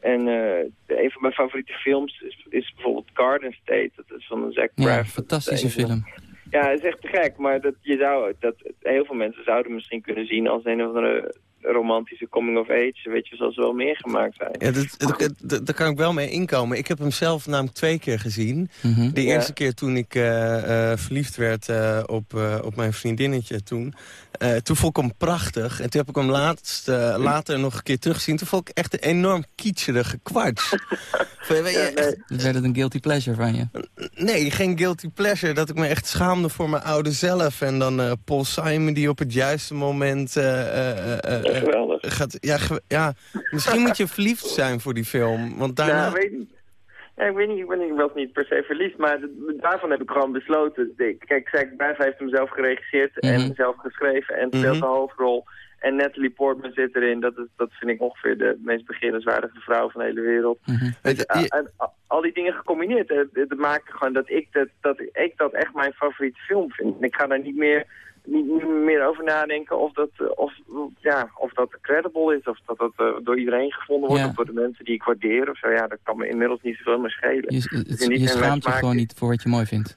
Speaker 8: En eh, een van mijn favoriete films is, is bijvoorbeeld Garden State. Dat is van Zac
Speaker 4: Ja,
Speaker 8: Braff.
Speaker 4: fantastische
Speaker 8: een van
Speaker 4: film.
Speaker 8: Ja, het is echt te gek. Maar dat, je zou, dat, heel veel mensen zouden misschien kunnen zien als een of andere romantische coming of age. Weet je, zoals wel meer gemaakt zijn.
Speaker 3: Ja, dat, dat, dat- dat- daar kan ik wel mee inkomen. Ik heb hem zelf namelijk twee keer gezien.
Speaker 4: Mhm.
Speaker 3: De
Speaker 8: Ja.
Speaker 3: eerste keer toen ik eh, eh, verliefd werd eh, op, eh, op mijn vriendinnetje toen. Eh, toen vond ik hem prachtig. En toen heb ik hem laatst, eh, later nog een keer teruggezien. Toen vond ik echt een enorm weet je,
Speaker 8: Ja, nee.
Speaker 4: Dus werd het een guilty pleasure van je?
Speaker 3: Nee, geen guilty pleasure. Dat ik me echt schaamde voor mijn oude zelf. En dan eh, Paul Simon die op het juiste moment... eh, eh, eh, eh,
Speaker 8: geweldig.
Speaker 3: gaat, ja, ge- ja, misschien moet je verliefd zijn voor die film. Want daarna...
Speaker 8: Ja, weet niet. Ja, ik weet niet, ik ben ik was niet per se verliefd, maar daarvan heb ik gewoon besloten. Ik- Kijk, Zack Braff heeft hem zelf geregisseerd
Speaker 4: Mhm.
Speaker 8: en zelf geschreven en speelt
Speaker 3: Mhm.
Speaker 8: de hoofdrol. En Natalie Portman zit erin. Dat, is, dat vind ik ongeveer de meest beginnerswaardige vrouw van de hele wereld.
Speaker 4: Mhm.
Speaker 3: Weet je,
Speaker 8: Ja,
Speaker 3: je-
Speaker 8: en al die dingen gecombineerd, het, het maakt gewoon dat ik dat, dat ik dat echt mijn favoriete film vind. En ik ga daar niet meer, niet, niet meer over nadenken of dat, eh, of, ja, of dat credible is, of dat dat eh, door iedereen gevonden wordt,
Speaker 4: Ja.
Speaker 8: of door de mensen die ik waardeer of zo. Ja, dat kan me inmiddels niet zoveel meer schelen.
Speaker 4: Je, het- schaamt je gewoon niet voor wat je mooi vindt.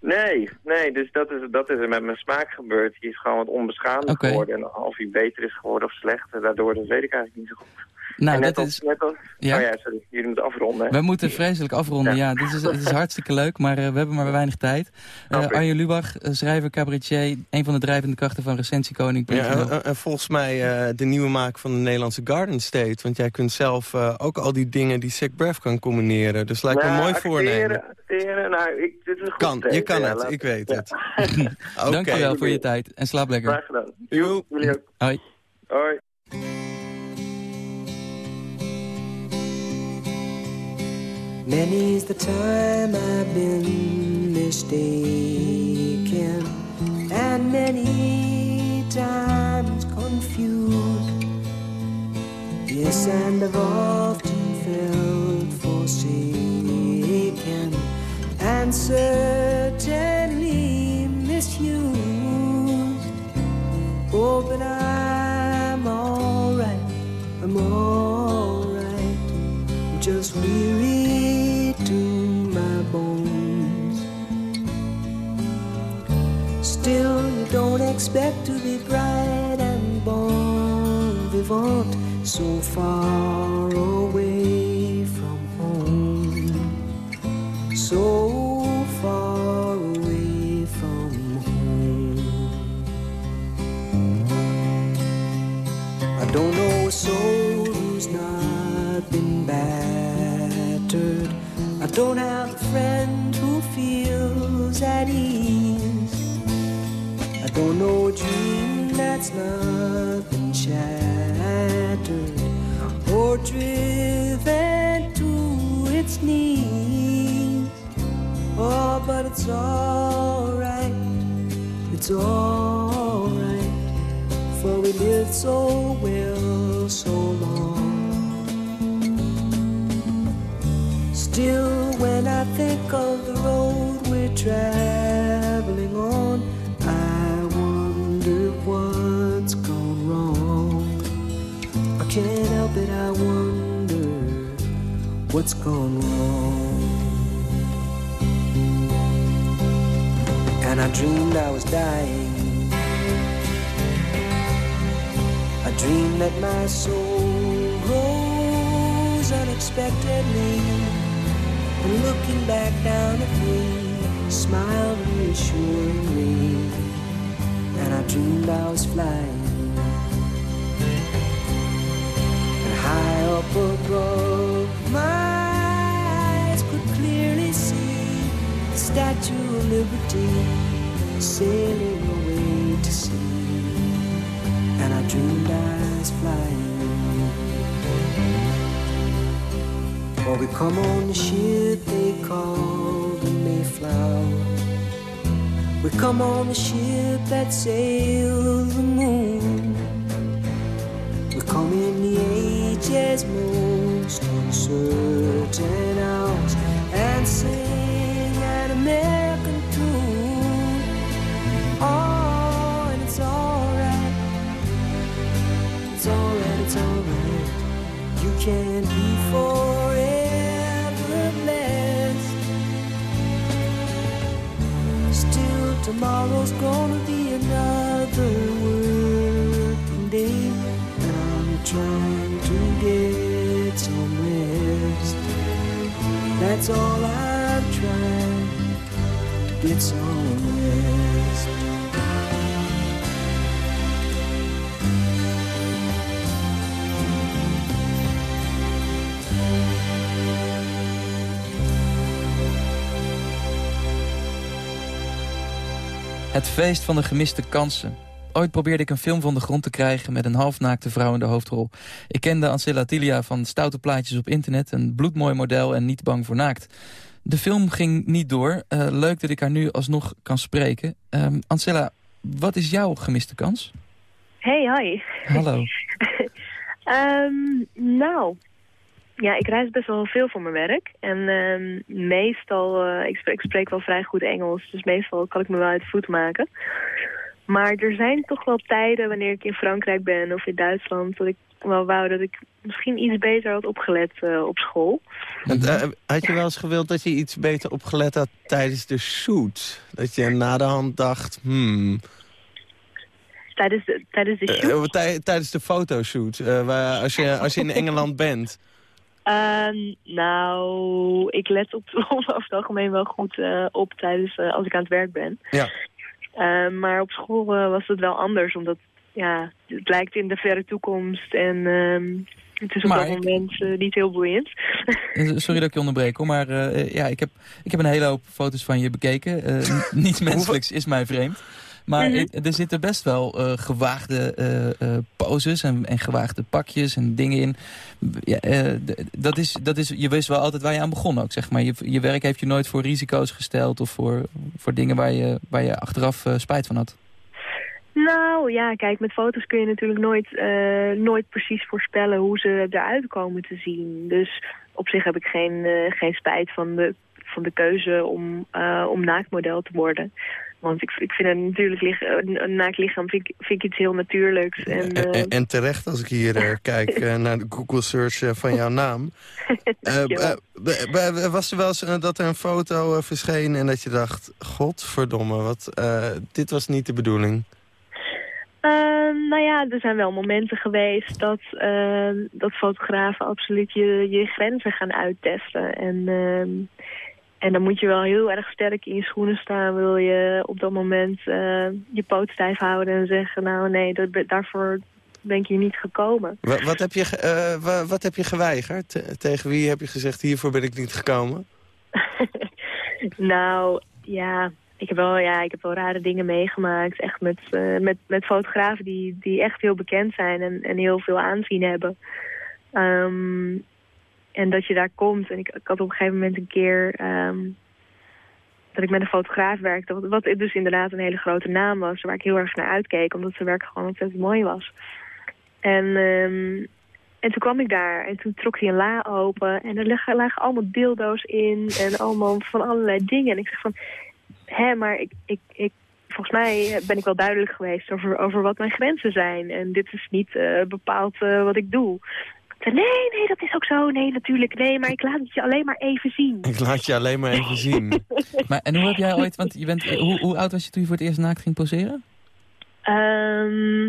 Speaker 8: Nee, nee, dus dat is, dat is er met mijn smaak gebeurd. Die is gewoon wat onbeschaamd geworden. En of hij beter is geworden of slechter, daardoor, dat weet ik eigenlijk niet zo goed.
Speaker 4: Nou, dat
Speaker 8: als,
Speaker 4: is...
Speaker 8: net als,
Speaker 4: Ja?
Speaker 8: Oh ja, sorry, jullie moeten afronden. hè?
Speaker 4: We moeten vreselijk afronden, ja. dit is, het is hartstikke leuk, maar eh, we hebben maar weinig tijd. Eh
Speaker 8: Oké.
Speaker 4: Arjen Lubach, eh, schrijver, cabaretier... een van de drijvende krachten van recensiekoning.nl.
Speaker 3: Ja, en, en volgens mij eh, de nieuwe maak van de Nederlandse Garden State. Want jij kunt zelf eh, ook al die dingen die Zac Braff kan combineren. Dus lijkt me
Speaker 8: Nou,
Speaker 3: een mooi
Speaker 8: acteren,
Speaker 3: voornemen.
Speaker 8: acteren, nou, ik, dit is een goed
Speaker 3: Kan, je kan
Speaker 8: ja,
Speaker 3: het,
Speaker 8: laat-
Speaker 3: ik weet
Speaker 8: ja.
Speaker 3: het. Oké.
Speaker 4: Dankjewel voor je tijd en slaap lekker.
Speaker 8: Graag gedaan.
Speaker 3: Joe.
Speaker 8: Jullie ook.
Speaker 4: Hoi.
Speaker 8: Hoi.
Speaker 7: Many's the time I've been mistaken and many times confused. Yes, and I've often felt forsaken and certainly misused. Oh, but I'm alright,
Speaker 9: I'm alright, I'm just weary. Still, you don't expect to be bright and bon vivant so far away sails the moon. We come in the age's most uncertain hours and sing an American tune. Oh, and it's alright. It's alright, it's alright. You can be forever blessed. Still, tomorrow's gonna another working day, and I'm trying to get. That's all I'm trying to get some.
Speaker 4: Het feest van de gemiste kansen. Ooit probeerde ik een film van de grond te krijgen met een halfnaakte vrouw in de hoofdrol. Ik kende Ancilla Tilia van stoute plaatjes op internet, een bloedmooi model en niet bang voor naakt. De film ging niet door. Eh, leuk dat ik haar nu alsnog kan spreken. Um, Ancilla, wat is jouw gemiste kans?
Speaker 10: Hey, hi.
Speaker 4: Hallo.
Speaker 10: um, nou, ja, ik reis best wel veel voor mijn werk. En um, meestal, uh, ik, spreek, ik, spreek, wel vrij goed Engels, dus meestal kan ik me wel uit voet maken. Maar er zijn toch wel tijden wanneer ik in Frankrijk ben of in Duitsland... dat ik wel wou dat ik misschien iets beter had opgelet uh, op school.
Speaker 3: En, uh, had je wel eens gewild dat je iets beter opgelet had tijdens de shoot? Dat je na de hand dacht, hmm...
Speaker 10: Tijdens de, tijdens de shoot?
Speaker 3: Uh, tij, tijdens de fotoshoot, waar, als, je, als je in Engeland bent.
Speaker 10: Uh, nou, ik let op over het algemeen wel goed uh, op tijdens uh, als ik aan het werk ben.
Speaker 3: Ja.
Speaker 10: maar op school was het wel anders, omdat ja, het lijkt in de verre toekomst en ehm, het is op dat moment niet heel boeiend.
Speaker 4: Sorry dat ik je onderbreek hoor, maar ja, ik heb, ik heb een hele hoop foto's van je bekeken. niets menselijks is mij vreemd. Maar mm -hmm. er zitten best wel uh, gewaagde uh, uh, poses en, en, gewaagde pakjes en dingen in. Ja, dat is, dat is, je wist wel altijd waar je aan begon ook, zeg maar. Je, je werk heeft je nooit voor risico's gesteld of voor, voor dingen waar je, waar je achteraf spijt van had.
Speaker 10: Nou ja, kijk, met foto's kun je natuurlijk nooit, nooit precies voorspellen hoe ze eruit komen te zien. Dus op zich heb ik geen, geen spijt van de, van de keuze om, om naaktmodel te worden. Want ik, ik vind het natuurlijk lich, een, een naakt lichaam vind ik, vind ik iets heel natuurlijks. En,
Speaker 3: En,
Speaker 10: eh,
Speaker 3: en- en terecht als ik hier eh, kijk eh, naar de Google search van jouw naam. Was er wel eens dat er een foto verscheen en dat je dacht... Godverdomme, wat, dit was niet de bedoeling.
Speaker 10: Ehm, nou ja, er zijn wel momenten geweest dat, dat fotografen absoluut je, je grenzen gaan uittesten. En, ehm, en dan moet je wel heel erg sterk in je schoenen staan. Wil je op dat moment eh, je poot stijf houden en zeggen... nou nee, dat, daarvoor ben ik hier niet gekomen.
Speaker 3: Wa- wat, heb je, wa- wat heb je geweigerd? Te- tegen wie heb je gezegd, hiervoor ben ik niet gekomen?
Speaker 10: Nou, ja, ik heb wel, ja, ik heb wel rare dingen meegemaakt. Echt met, eh, met, met fotografen die, die echt heel bekend zijn en, en heel veel aanzien hebben. Ehm, en dat je daar komt. En ik, ik had op een gegeven moment een keer ehm, dat ik met een fotograaf werkte. Wat, dus inderdaad een hele grote naam was. Waar ik heel erg naar uitkeek, omdat zijn werk gewoon ontzettend mooi was. En, ehm, en toen kwam ik daar en toen trok hij een la open. En er lagen, allemaal dildo's in en allemaal van allerlei dingen. En ik zeg van, hè, maar ik, ik, ik, volgens mij ben ik wel duidelijk geweest over, over wat mijn grenzen zijn. En dit is niet eh, bepaald eh, wat ik doe. Nee, nee, dat is ook zo. Nee, natuurlijk, nee, maar ik laat het je alleen maar even zien.
Speaker 3: Ik laat je alleen maar even zien.
Speaker 4: Maar, en hoe heb jij ooit, want je bent, hoe, hoe oud was je toen je voor het eerst naakt ging poseren?
Speaker 10: Ehm,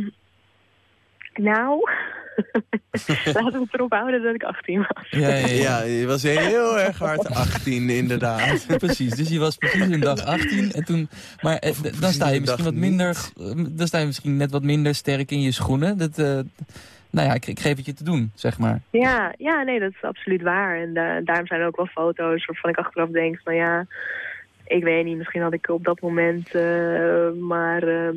Speaker 10: nou, laten we het erop houden dat ik 18 was.
Speaker 4: Ja, ja, ja.
Speaker 3: Je was heel erg hard 18 inderdaad.
Speaker 4: precies. Dus je was precies een dag 18 en toen... Maar eh, dan sta je misschien wat minder... eh, Dan sta je misschien net wat minder sterk in je schoenen. Dat, eh, nou ja, ik, ik geef het je te doen, zeg maar.
Speaker 10: Ja, ja, nee, dat is absoluut waar. En da- daarom zijn er ook wel foto's waarvan ik achteraf denk van ja, ik weet niet, misschien had ik op dat moment eh, maar ehm,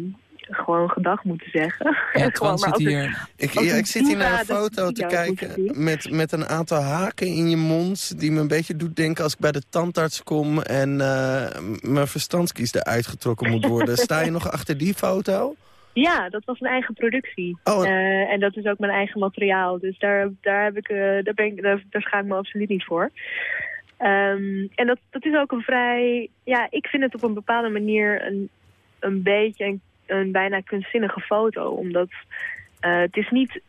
Speaker 10: gewoon gedag moeten zeggen.
Speaker 4: Ja,
Speaker 10: Gewoon,
Speaker 4: zit
Speaker 10: een-
Speaker 4: hier...
Speaker 3: Ik, ja, ik zit hier naar een foto te kijken met, met een aantal haken in je mond... die me een beetje doet denken als ik bij de tandarts kom... en eh, mijn verstandskies eruit getrokken moet worden. Sta je nog achter die foto?
Speaker 10: Ja, dat was een eigen productie.
Speaker 3: Oh.
Speaker 10: Eh, en dat is ook mijn eigen materiaal. Dus daar, daar, heb ik, eh, daar, ben ik, daar, daar schaam ik me absoluut niet voor. Ehm, en dat, dat is ook een vrij... Ja, ik vind het op een bepaalde manier een, een beetje een, een bijna kunstzinnige foto. Omdat eh, het is niet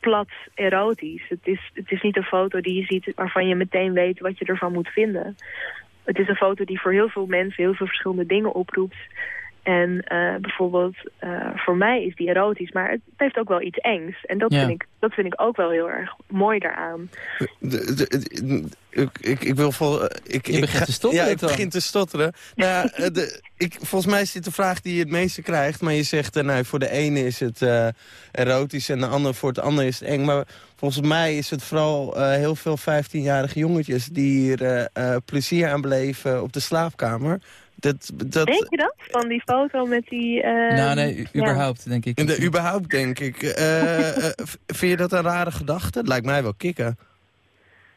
Speaker 10: plat erotisch. Het is, het is niet een foto die je ziet waarvan je meteen weet wat je ervan moet vinden. Het is een foto die voor heel veel mensen heel veel verschillende dingen oproept. En eh, bijvoorbeeld, eh, voor mij is die erotisch, maar het heeft ook wel iets engs. En dat,
Speaker 4: Ja.
Speaker 10: vind, ik, dat vind ik ook wel heel erg mooi daaraan.
Speaker 3: De, de- de- ik, ik, ik wil vol... Ik,
Speaker 4: Je
Speaker 3: ik
Speaker 4: begint te stotteren,
Speaker 3: Ja, ik begin te stotteren. Nou ja, eh, de, ik, volgens mij is dit de vraag die je het meeste krijgt. Maar je zegt, nou, voor de ene is het eh, erotisch en de ander, voor het ander is het eng. Maar volgens mij is het vooral eh, heel veel 15-jarige jongetjes... die hier eh, eh, plezier aan beleven op de slaapkamer. Dat, dat,
Speaker 10: Denk je dat? Van die foto met die... eh,
Speaker 4: nou nee,
Speaker 10: ja.
Speaker 4: überhaupt, denk ik.
Speaker 3: en de, überhaupt, denk ik. Eh, eh, vind je dat een rare gedachte? Het lijkt mij wel kicken.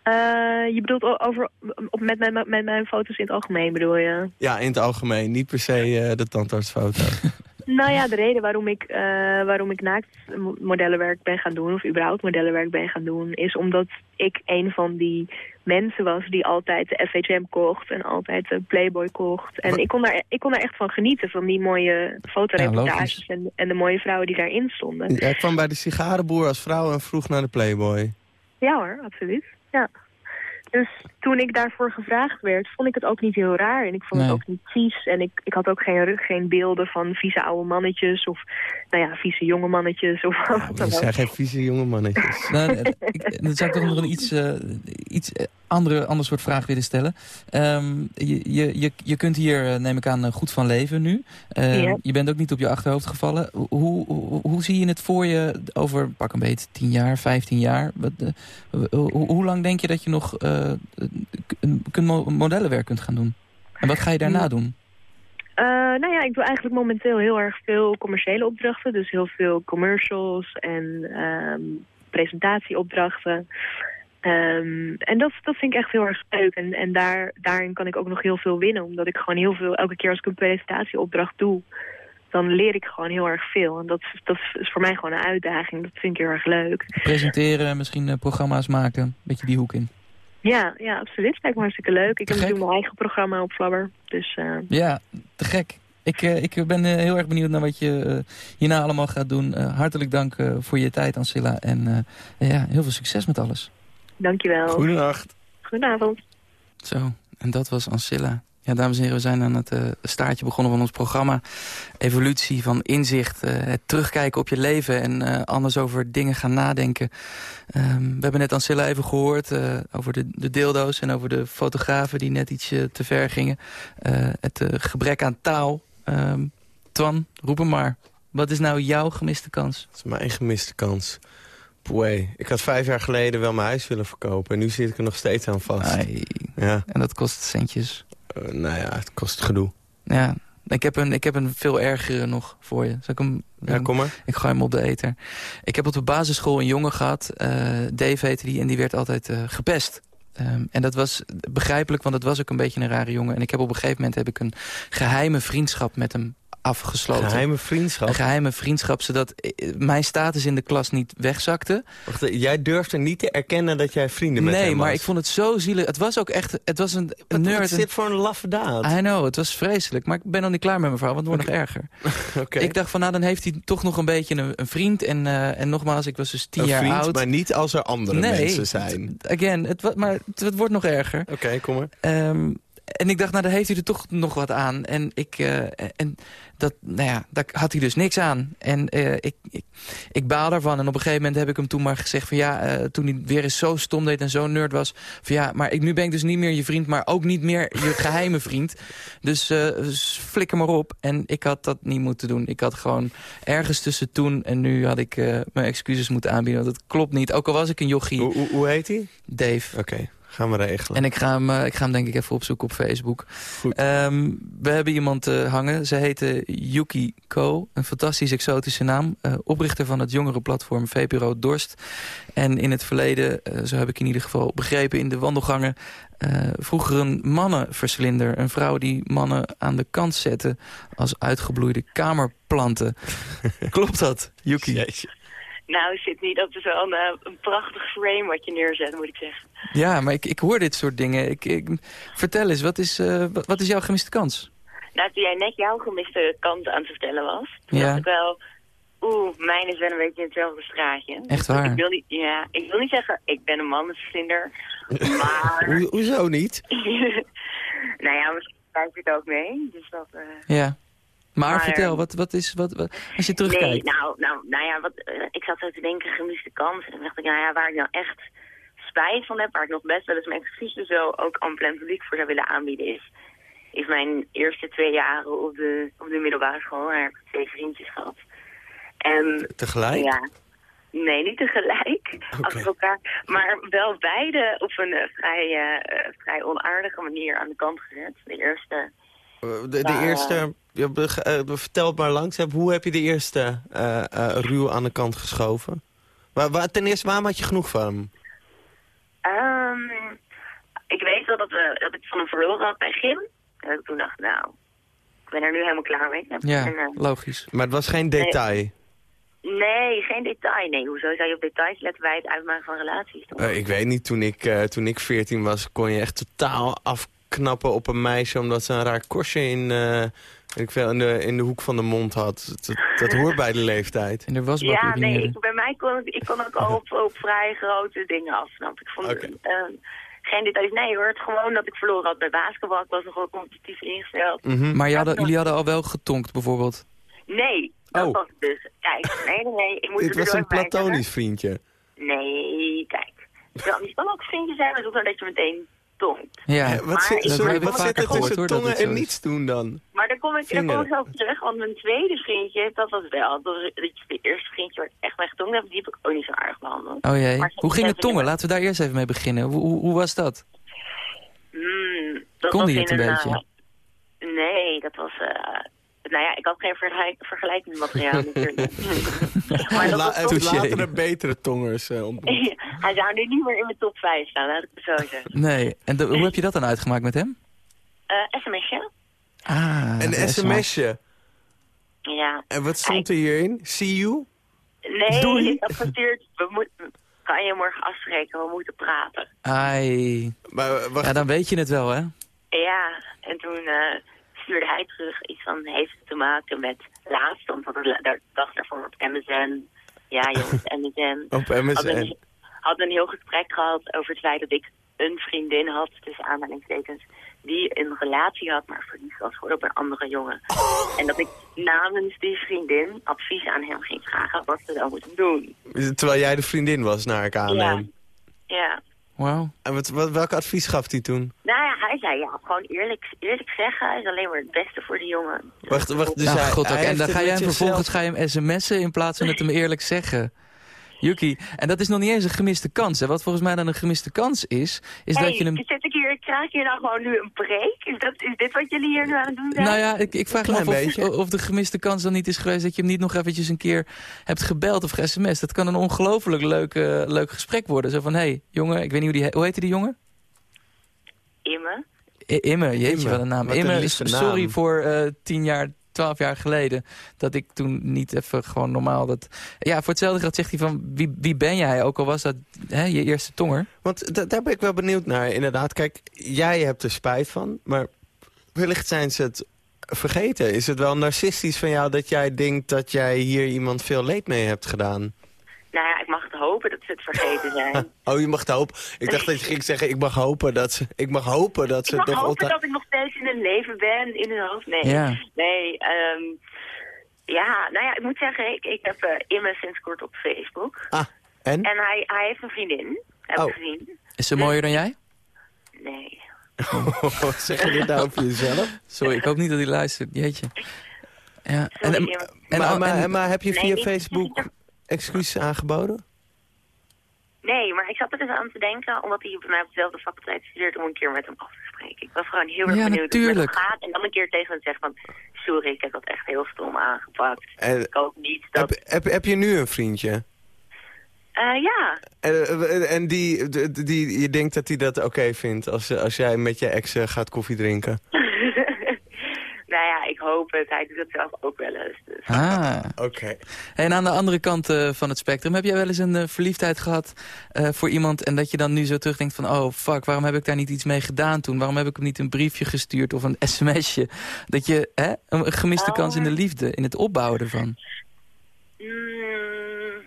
Speaker 10: Eh, je bedoelt over, op, met, mijn, met mijn foto's in het algemeen bedoel je?
Speaker 3: Ja, in het algemeen. Niet per se eh, de tandartsfoto.
Speaker 10: Nou ja, de reden waarom ik, eh waarom ik naakt mo- modellenwerk ben gaan doen... of überhaupt modellenwerk ben gaan doen... is omdat ik een van die mensen was die altijd de FHM kocht... en altijd de Playboy kocht. En ik kon, daar, ik kon daar echt van genieten, van die mooie fotoreportages...
Speaker 4: logisch.
Speaker 10: en, en de mooie vrouwen die daarin stonden.
Speaker 3: Jij kwam bij de sigarenboer als vrouw en vroeg naar de Playboy.
Speaker 10: Ja hoor, absoluut. Ja. Dus toen ik daarvoor gevraagd werd, vond ik het ook niet heel raar. En ik vond
Speaker 4: Nee.
Speaker 10: het ook niet vies. En ik, ik had ook geen, geen beelden van vieze oude mannetjes. Of nou ja, vieze jonge mannetjes. Of wat dan
Speaker 3: zijn geen vieze jonge mannetjes.
Speaker 4: Nou, ik, dan zou ik toch nog een iets, eh, iets eh, andere, ander soort vraag willen stellen. Ehm, je, je, je, je kunt hier, eh, neem ik aan, goed van leven nu. Ehm,
Speaker 10: Ja.
Speaker 4: Je bent ook niet op je achterhoofd gevallen. Hoe, hoe, hoe zie je het voor je over, pak een beetje, 10 jaar, 15 jaar? Wat, hoe, hoe lang denk je dat je nog modellenwerk kunt gaan doen? En wat ga je daarna doen?
Speaker 10: Eh, nou ja, ik doe eigenlijk momenteel heel erg veel commerciële opdrachten. Dus heel veel commercials en ehm, presentatieopdrachten. Ehm, en dat, dat vind ik echt heel erg leuk. En, en daar, daarin kan ik ook nog heel veel winnen. Omdat ik gewoon heel veel, elke keer als ik een presentatieopdracht doe... dan leer ik gewoon heel erg veel. En dat, is- dat is voor mij gewoon een uitdaging. Dat vind ik heel erg leuk.
Speaker 4: Presenteren, misschien eh, programma's maken, een beetje die hoek in.
Speaker 10: Ja, ja absoluut. Lijkt me hartstikke leuk. Ik heb natuurlijk mijn eigen programma op Flabber. Dus eh,
Speaker 4: Ja, te gek. Ik, Ik, eh, ik ben eh, heel erg benieuwd naar wat je hierna allemaal gaat doen. Hartelijk dank eh, voor je tijd, Ancilla. En eh, ja, heel veel succes met alles.
Speaker 10: Dankjewel.
Speaker 3: Goedenacht.
Speaker 10: Goedenavond.
Speaker 4: Zo, en dat was Ancilla. Ja, dames en heren, we zijn aan het eh, staartje begonnen van ons programma. Evolutie van inzicht, eh, het terugkijken op je leven... en eh, anders over dingen gaan nadenken. Ehm, we hebben net Ancilla even gehoord eh, over de, de dildo's... en over de fotografen die net iets te ver gingen. Het gebrek aan taal. Ehm, Twan, roep hem maar. Wat is nou jouw gemiste kans?
Speaker 3: Dat is mijn gemiste kans. Poeh, ik had vijf jaar geleden wel mijn huis willen verkopen. En nu zit ik er nog steeds aan vast.
Speaker 4: Ai,
Speaker 3: Ja,
Speaker 4: en dat kost centjes.
Speaker 3: Eh, nou ja, het kost gedoe.
Speaker 4: Ja, ik heb een, ik heb een veel ergere nog voor je. Zal ik hem...
Speaker 3: Ja, kom maar.
Speaker 4: Ik gooi hem op de eter. Ik heb op de basisschool een jongen gehad, eh, Dave heette die, en die werd altijd eh, gepest. Ehm, en dat was begrijpelijk, want het was ook een beetje een rare jongen. En ik heb op een gegeven moment heb ik een geheime vriendschap met hem afgesloten.
Speaker 3: Geheime vriendschap.
Speaker 4: Een geheime vriendschap, zodat eh, mijn status in de klas niet wegzakte.
Speaker 3: Wacht, eh, jij durfde niet te erkennen dat jij vrienden met
Speaker 4: nee,
Speaker 3: hem was.
Speaker 4: maar ik vond het zo zielig. Het was ook echt, het was een, nerd.
Speaker 3: is dit voor een laffe daad?
Speaker 4: I know, het was vreselijk. Maar ik ben nog niet klaar met mijn verhaal, want het wordt nog erger.
Speaker 3: Oké.
Speaker 4: Ik dacht van, nou, dan heeft hij toch nog een beetje een, een vriend. En, eh, en nogmaals, ik was dus tien
Speaker 3: Een
Speaker 4: jaar
Speaker 3: vriend,
Speaker 4: oud.
Speaker 3: maar niet als er andere
Speaker 4: nee,
Speaker 3: mensen zijn.
Speaker 4: Again, het, maar het, het wordt nog erger.
Speaker 3: Oké, kom maar.
Speaker 4: Ehm, en ik dacht, nou, daar heeft hij er toch nog wat aan. En, ik, eh, en dat, nou ja, daar had hij dus niks aan. En eh, ik, ik, ik baal daarvan. En op een gegeven moment heb ik hem toen maar gezegd van ja, eh, toen hij weer eens zo stom deed en zo nerd was. Van ja, maar ik, nu ben ik dus niet meer je vriend, maar ook niet meer je geheime vriend. Dus flikker maar op. En ik had dat niet moeten doen. Ik had gewoon ergens tussen toen en nu had ik mijn excuses moeten aanbieden. Want dat klopt niet. Ook al was ik een jochie,
Speaker 3: Hoe, hoe, hoe heet hij?
Speaker 4: Dave.
Speaker 3: Oké, gaan we regelen.
Speaker 4: En ik ga, hem, eh, ik ga hem denk ik even opzoeken op Facebook.
Speaker 3: Goed.
Speaker 4: Ehm, we hebben iemand eh, hangen. Ze heet eh, Yuki Ko. Een fantastisch exotische naam. Eh, oprichter van het jongerenplatform VPRO Dorst. En in het verleden, zo heb ik in ieder geval begrepen in de wandelgangen... vroeger een mannenverslinder. Een vrouw die mannen aan de kant zette als uitgebloeide kamerplanten. Klopt dat, Yuki?
Speaker 3: Jeetje.
Speaker 11: Nou, Sydney, dat is wel een, een prachtig frame wat je neerzet, moet ik zeggen.
Speaker 4: Ja, maar ik, ik hoor dit soort dingen. Ik, ik, vertel eens, wat is, eh, wat- wat is jouw gemiste kans?
Speaker 11: Nou, toen jij net jouw gemiste kant aan het vertellen was, toen
Speaker 4: Ja.
Speaker 11: dacht ik wel... Oeh, mijn is wel een beetje in hetzelfde straatje.
Speaker 4: Echt waar?
Speaker 11: Ik wil niet, ja, ik wil niet zeggen, ik ben een mannensvlinder, maar...
Speaker 3: Hoe, hoezo niet?
Speaker 11: nou ja, misschien ik het ook mee, dus dat... eh,
Speaker 4: Ja. Maar,
Speaker 11: Maar,
Speaker 4: vertel,
Speaker 11: eh,
Speaker 4: wat, wat is, wat, wat- als je terugkijkt.
Speaker 11: Nee, nou, nou, nou ja, wat, eh, ik zat zo te denken, gemiste kans. En dan dacht ik, nou ja, waar ik nou echt spijt van heb, waar ik nog best wel eens mijn excuses zo ook aan plein publiek voor zou willen aanbieden, is, is mijn eerste twee jaren op de, op de middelbare school. Daar heb ik twee vriendjes gehad. En
Speaker 3: Tegelijk?
Speaker 11: ja, nee, niet tegelijk, achter elkaar. Maar wel beide op een eh, vrij, eh, vrij onaardige manier aan de kant gezet. De eerste
Speaker 3: De, de
Speaker 11: Nou,
Speaker 3: eerste, vertel het maar langs. Hoe heb je de eerste eh, eh, ruw aan de kant geschoven? Waar, waar, ten eerste, waarom had je genoeg van hem?
Speaker 11: Ehm, ik weet wel dat, we, dat ik van hem verloren had bij Gym. En dat ik toen dacht, nou, ik ben er nu helemaal klaar mee.
Speaker 4: Ja,
Speaker 11: En, eh,
Speaker 4: logisch.
Speaker 3: Maar het was geen detail.
Speaker 11: nee, geen detail. Nee, hoezo zou je op details letten bij het uitmaken van relaties? toch?
Speaker 3: Eh, ik weet niet, toen ik, eh, toen ik 14 was, kon je echt totaal afknappen op een meisje... omdat ze een raar korstje in, eh, ik veel, in, de, in de hoek van de mond had. Dat, dat hoort bij de leeftijd.
Speaker 4: In de wasbak
Speaker 11: ja, nee, ik, bij mij kon ik, ik kon ook al op, op vrij grote dingen af. Snap. Ik vond
Speaker 3: Oké.
Speaker 11: ehm, geen details. Nee hoor, het gewoon dat ik verloren had bij basketbal. Ik was nog wel competitief ingesteld.
Speaker 3: Mhm.
Speaker 4: Maar je hadden, jullie hadden al wel getonkt bijvoorbeeld.
Speaker 11: Nee, dat
Speaker 3: Oh.
Speaker 11: was het dus. Kijk, nee, nee, nee. Ik moet
Speaker 3: Dit
Speaker 11: er
Speaker 3: was
Speaker 11: door
Speaker 3: een platonisch vriendje.
Speaker 11: Nee, kijk. Die kan ook vriendjes zijn, maar zonder dat je meteen tongt.
Speaker 4: Ja,
Speaker 3: Eh, wat
Speaker 11: Maar
Speaker 3: zit,
Speaker 11: ik-
Speaker 3: sorry,
Speaker 4: heb ik
Speaker 3: wat
Speaker 4: vaker
Speaker 3: zit er
Speaker 4: gehoord,
Speaker 3: tussen
Speaker 4: hoor,
Speaker 3: tongen
Speaker 4: het
Speaker 3: en niets doen dan?
Speaker 11: Maar daar kom ik, daar kom ik op terug, want mijn tweede vriendje, dat was wel. Dat was dat de eerste vriendje waar ik echt mee getongen heb, die heb ik ook niet zo aardig behandeld.
Speaker 4: oh jee. Hoe ging het tongen? Laten we daar eerst even mee beginnen. Hoe, hoe, hoe was dat?
Speaker 11: Hmm, dat
Speaker 4: Kon
Speaker 11: was
Speaker 4: die het een
Speaker 11: een,
Speaker 4: beetje?
Speaker 11: eh, nee, dat was... eh nou ja, ik had geen vergelijk, vergelijkingsmateriaal natuurlijk. maar dat
Speaker 3: La, later een betere tongers eh, ontmoet?
Speaker 11: Hij zou nu niet meer in mijn top 5 staan, laat ik het zo zeggen.
Speaker 4: Nee. En de- hoe heb je dat dan uitgemaakt met hem?
Speaker 11: Eh sms'je?
Speaker 4: Ah,
Speaker 3: Een sms'je.
Speaker 11: Ja.
Speaker 3: En wat stond er hierin? See you?
Speaker 11: Nee,
Speaker 3: Doei.
Speaker 11: ik heb gestuurd, we moeten... Kan je morgen afspreken, we moeten praten.
Speaker 4: Ai.
Speaker 3: Maar eh, wacht,
Speaker 4: Ja, dan weet je het wel, hè?
Speaker 11: Ja, en toen eh, stuurde hij terug iets van, heeft het te maken met laatst, want de dag daarvoor op MSN, ja jongens, MSN.
Speaker 3: Op MSN.
Speaker 11: een, hadden een heel gesprek gehad over het feit dat ik een vriendin had, tussen aanhalingstekens, die een relatie had, maar verliefd was geworden op een andere jongen. En dat ik namens die vriendin advies aan hem ging vragen wat ze dan moeten doen.
Speaker 3: Terwijl jij de vriendin was, naar ik aanneem.
Speaker 11: Ja.
Speaker 4: Wauw.
Speaker 3: En wat, wat, welk advies gaf hij toen?
Speaker 11: Nou ja, hij zei ja, gewoon eerlijk, eerlijk zeggen is alleen maar het beste voor de jongen.
Speaker 3: Wacht, wacht, dus
Speaker 4: nou,
Speaker 3: hij,
Speaker 4: god ook.
Speaker 3: hij
Speaker 4: En dan ga jij hem vervolgens ga je hem sms'en in plaats van het hem eerlijk zeggen. Yuki, en dat is nog niet eens een gemiste kans. Hè. Wat volgens mij dan een gemiste kans is, is
Speaker 11: hey,
Speaker 4: dat je hem...
Speaker 11: zit ik hier, krijg je nou gewoon nu een break? Is, dat, is dit wat jullie hier nu aan het doen zijn?
Speaker 4: Nou ja, ik, ik vraag me af of,
Speaker 3: beetje.
Speaker 4: of de gemiste kans dan niet is geweest... dat je hem niet nog eventjes een keer hebt gebeld of sms. Dat kan een ongelooflijk leuk, eh, leuk gesprek worden. Zo van, hé, hey, jongen, ik weet niet hoe die... he- Hoe heette die jongen?
Speaker 11: Imme?
Speaker 4: I- Imme, jeetje,
Speaker 3: Imme,
Speaker 4: wat een naam. Imme, sorry
Speaker 3: naam.
Speaker 4: voor eh, tien jaar, twaalf jaar geleden... dat ik toen niet even gewoon normaal dat... Ja, voor hetzelfde geld zegt hij van, wie, wie ben jij? Ook al was dat hè, je eerste tonger.
Speaker 3: Want da- daar ben ik wel benieuwd naar, inderdaad. Kijk, jij hebt er spijt van, maar wellicht zijn ze het vergeten. Is het wel narcistisch van jou dat jij denkt dat jij hier iemand veel leed mee hebt gedaan?
Speaker 11: Nou ja, ik mag het hopen dat ze het vergeten zijn.
Speaker 3: Oh, je mag het hopen. Ik dacht dat je ging zeggen, ik mag hopen dat ze, ik mag hopen dat ze
Speaker 11: ik mag
Speaker 3: het
Speaker 11: hopen
Speaker 3: altijd...
Speaker 11: dat ik nog steeds in hun leven ben, in hun hoofd. Nee,
Speaker 4: Ja.
Speaker 11: nee ehm, ja, nou ja, ik moet zeggen, ik, ik heb Imme sinds kort op Facebook.
Speaker 3: Ah, en?
Speaker 11: En hij, hij heeft een vriendin, heb
Speaker 3: Oh.
Speaker 11: ik gezien.
Speaker 4: Is ze mooier dan jij?
Speaker 11: Nee.
Speaker 3: zeg je dit nou over jezelf?
Speaker 4: Sorry, ik hoop niet dat hij luistert. Jeetje. Ja. En,
Speaker 11: Sorry,
Speaker 4: en,
Speaker 3: maar, maar,
Speaker 4: en-
Speaker 3: maar heb je
Speaker 11: Nee,
Speaker 3: via
Speaker 11: niet-
Speaker 3: Facebook excuses aangeboden?
Speaker 11: Nee, maar ik zat er dus aan te denken, omdat hij bij mij op dezelfde faculteit studeert, om een keer met hem af te spreken. Ik was gewoon heel erg
Speaker 4: Ja,
Speaker 11: benieuwd hoe het met
Speaker 4: natuurlijk.
Speaker 11: hem gaat. En dan een keer tegen hem zeggen van, sorry, ik heb dat echt heel stom aangepakt.
Speaker 3: En,
Speaker 11: Ik hoop niet dat...
Speaker 3: heb, heb, heb je nu een vriendje?
Speaker 11: Eh, ja,
Speaker 3: En, en die, die, die, je denkt dat hij dat oké vindt als, als jij met je ex gaat koffie drinken?
Speaker 11: nou ja, ik hoop het. Hij doet het zelf ook wel eens. Dus.
Speaker 4: Ah.
Speaker 3: Oké.
Speaker 4: En aan de andere kant eh, van het spectrum, heb jij wel eens een eh, verliefdheid gehad eh, voor iemand en dat je dan nu zo terugdenkt van, oh fuck, waarom heb ik daar niet iets mee gedaan toen? Waarom heb ik hem niet een briefje gestuurd of een sms'je? Dat je hè, een, een gemiste
Speaker 11: Oh.
Speaker 4: kans in de liefde, in het opbouwen ervan.
Speaker 11: Mm,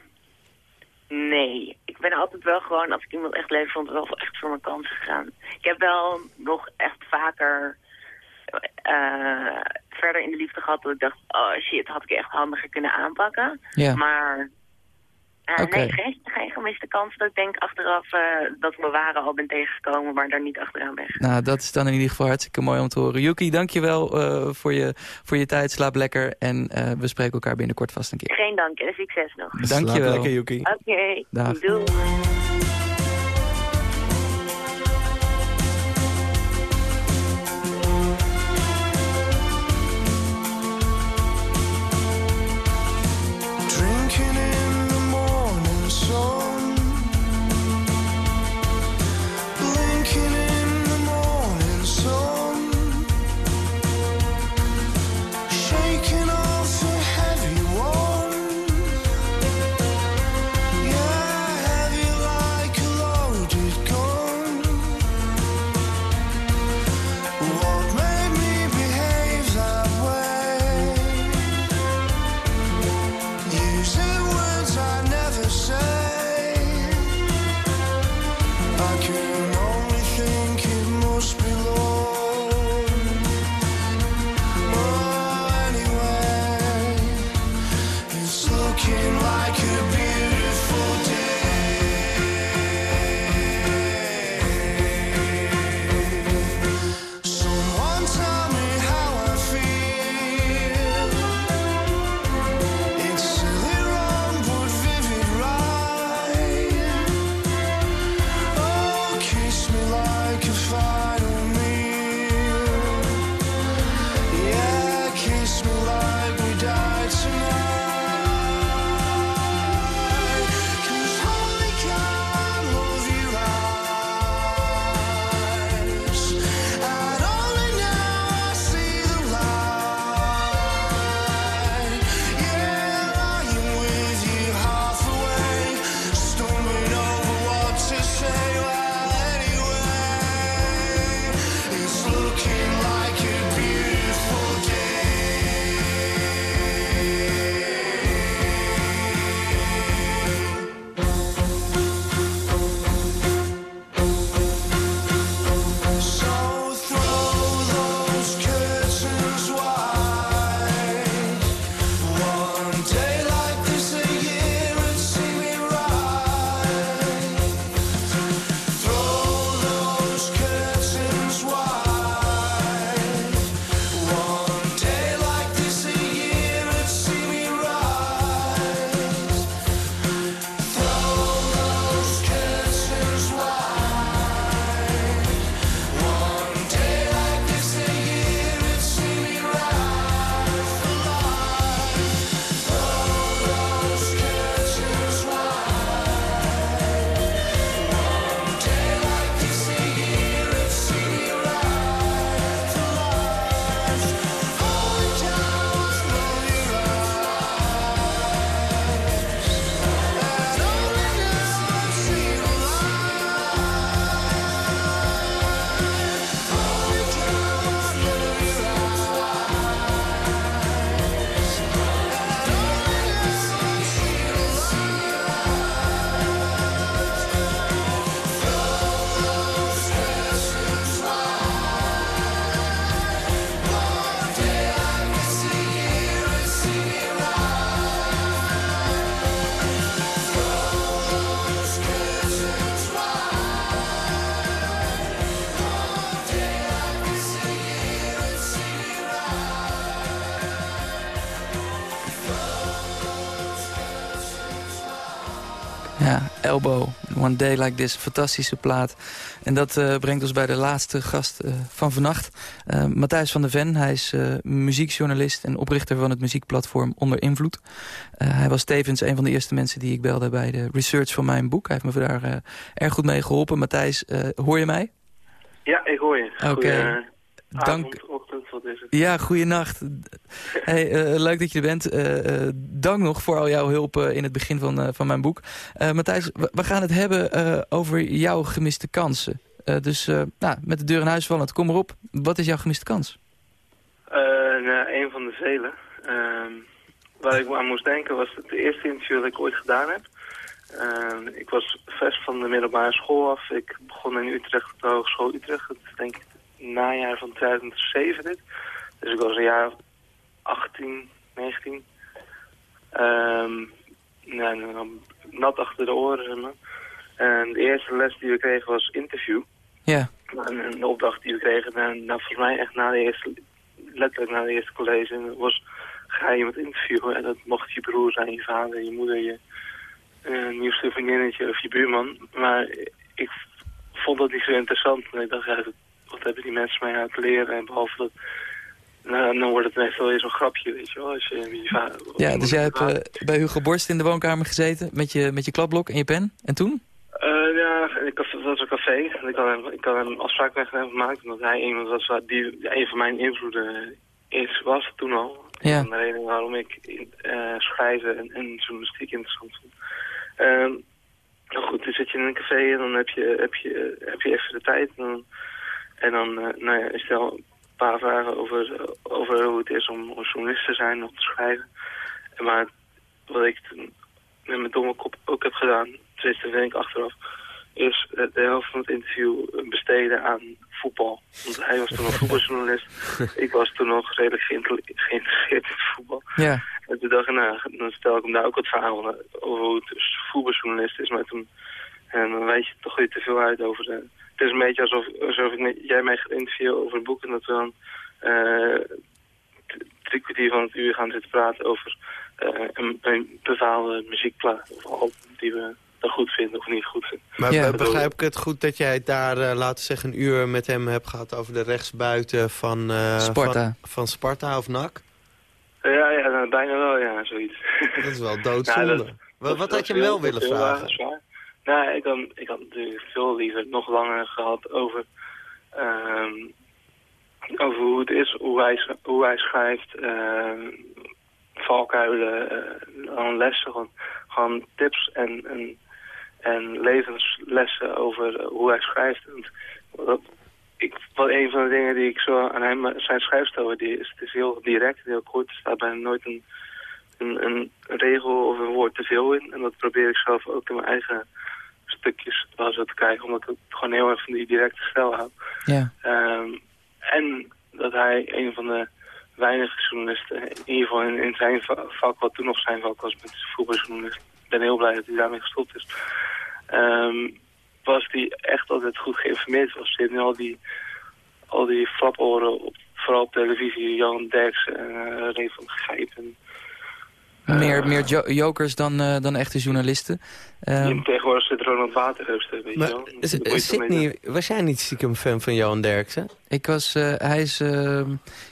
Speaker 11: nee, ik ben altijd wel gewoon, als ik iemand echt leuk vond, wel echt voor mijn kans gegaan. Ik heb wel nog echt vaker eh, verder in de liefde gehad dat ik dacht, oh shit, had ik echt handiger kunnen aanpakken.
Speaker 4: Ja.
Speaker 11: Maar eh, nee, geen, geen gemiste kans dat ik denk achteraf eh, dat ik mijn waren al ben tegengekomen, maar daar niet achteraan ben. gegaan.
Speaker 4: Nou, dat is dan in ieder geval hartstikke mooi om te horen. Yuki, dankjewel uh, voor, je, voor je tijd. Slaap lekker en uh, we spreken elkaar binnenkort vast een keer.
Speaker 11: Geen dank en succes nog.
Speaker 4: Dankjewel.
Speaker 3: Slaap lekker, Yuki.
Speaker 11: Oké, okay.
Speaker 4: Dag.
Speaker 11: doei.
Speaker 12: One
Speaker 4: Day Like This, fantastische plaat. En dat eh, brengt ons bij de laatste gast eh, van vannacht. Uh, Matthijs van der Ven, hij is muziekjournalist en oprichter van het muziekplatform Onder Invloed. hij was tevens een van de eerste mensen die ik belde bij de research van mijn boek. Hij heeft me daar erg goed mee geholpen. Matthijs, hoor je mij?
Speaker 13: Ja, ik hoor je.
Speaker 4: Oké. Dank. Ja, goeienacht. Hey, uh, leuk dat je er bent. Uh, dank nog voor al jouw hulp in het begin van, van mijn boek. Matthijs, we, gaan het hebben over jouw gemiste kansen. dus nou, met de deur in huis vallend, kom erop. Wat is jouw gemiste kans?
Speaker 13: nou, een van de vele. Ehm, waar ik aan moest denken was het eerste interview dat ik ooit gedaan heb. Ehm, ik was vers van de middelbare school af. Ik begon in Utrecht, de Hogeschool Utrecht. Dat is denk ik najaar van 2007 dit. Dus ik was een jaar 18, 19. Um, nou, nat achter de oren, zeg maar. En de eerste les die we kregen was interview.
Speaker 4: Ja.
Speaker 13: En de opdracht die we kregen, nou, nou volgens mij echt na de eerste, letterlijk na de eerste college, was ga je iemand interviewen. En dat mocht je broer zijn, je vader, je moeder, je uh, nieuwste vriendinnetje of je buurman. Maar ik vond dat niet zo interessant. En ik dacht, ja, wat hebben die mensen mij aan te leren? En behalve dat, nou, dan wordt het meestal eens een grapje, weet je wel. Als je, je
Speaker 4: ja, dus jij hebt uh, bij Hugo Borst in de woonkamer gezeten met je, met je klapblok en je pen. En toen?
Speaker 13: Uh, ja, ik, dat was een café. En ik had hem, ik had een afspraak met hem gemaakt. Omdat hij iemand was die een van mijn invloeden is, was toen al.
Speaker 4: Ja.
Speaker 13: En de reden waarom ik uh, schrijven en, en journalistiek interessant vond. Uh, nou goed, dan zit je in een café en dan heb je, heb je, heb je even de tijd. En dan en dan uh, nou ja, ik stel een paar vragen over, over hoe het is om, om journalist te zijn of te schrijven. En maar wat ik met mijn domme kop ook heb gedaan, tenminste denk ik achteraf, is de helft van het interview besteden aan voetbal. Want hij was toen nog voetbaljournalist. ik was toen nog redelijk geïnteresseerd in voetbal.
Speaker 4: Ja.
Speaker 13: En toen dacht ik, nou, dan stel ik hem daar ook wat verhaal over hoe het dus voetbaljournalist is. Maar toen, en dan weet je toch weer te veel uit over de het is een beetje alsof, alsof ik jij mij gaat interviewen over een boek... en dat we dan uh, drie kwartier van het uur gaan zitten praten over uh, een, een bepaalde muziekplaat... of al die we dan goed vinden of niet goed vinden.
Speaker 3: Maar ja. begrijp ik het goed dat jij daar, uh, laten we zeggen, een uur met hem hebt gehad... over de rechtsbuiten van,
Speaker 4: Sparta.
Speaker 3: Van, van, Sparta of NAC?
Speaker 13: Ja, ja nou, bijna wel, ja, zoiets.
Speaker 3: Dat is wel doodzonde. Nou, wat, wat had je hem wel willen vragen?
Speaker 13: Nou, ik had, ik had natuurlijk veel liever nog langer gehad over, um, over hoe het is, hoe hij, hoe hij schrijft, uh, valkuilen, uh, lessen, gewoon, tips en, en, en levenslessen over hoe hij schrijft. Dat, ik, wat een van de dingen die ik zo aan hem, zijn schrijfstijl die is, het is heel direct, heel kort, er staat bijna nooit een, een, een regel of een woord te veel in. En dat probeer ik zelf ook in mijn eigen stukjes wel zo te krijgen, omdat ik gewoon heel erg van die directe stijl hou.
Speaker 4: Ja.
Speaker 13: Um, en dat hij een van de weinige journalisten, in ieder geval in, in zijn vak, wat toen nog zijn vak was met voetbaljournalist, ik ben heel blij dat hij daarmee gestopt is, um, was die echt altijd goed geïnformeerd was. Ze nu al die, al die flaporen, op, vooral op televisie, Jan Derks en uh, Ray van Gijp en
Speaker 4: meer, meer jo jokers dan, uh, dan echte journalisten.
Speaker 13: Um, tegenwoordig zit Ronald Waterheus, weet je wel.
Speaker 3: Sydney, was jij niet stiekem fan van Johan Derksen?
Speaker 4: Ik was, uh, hij is uh,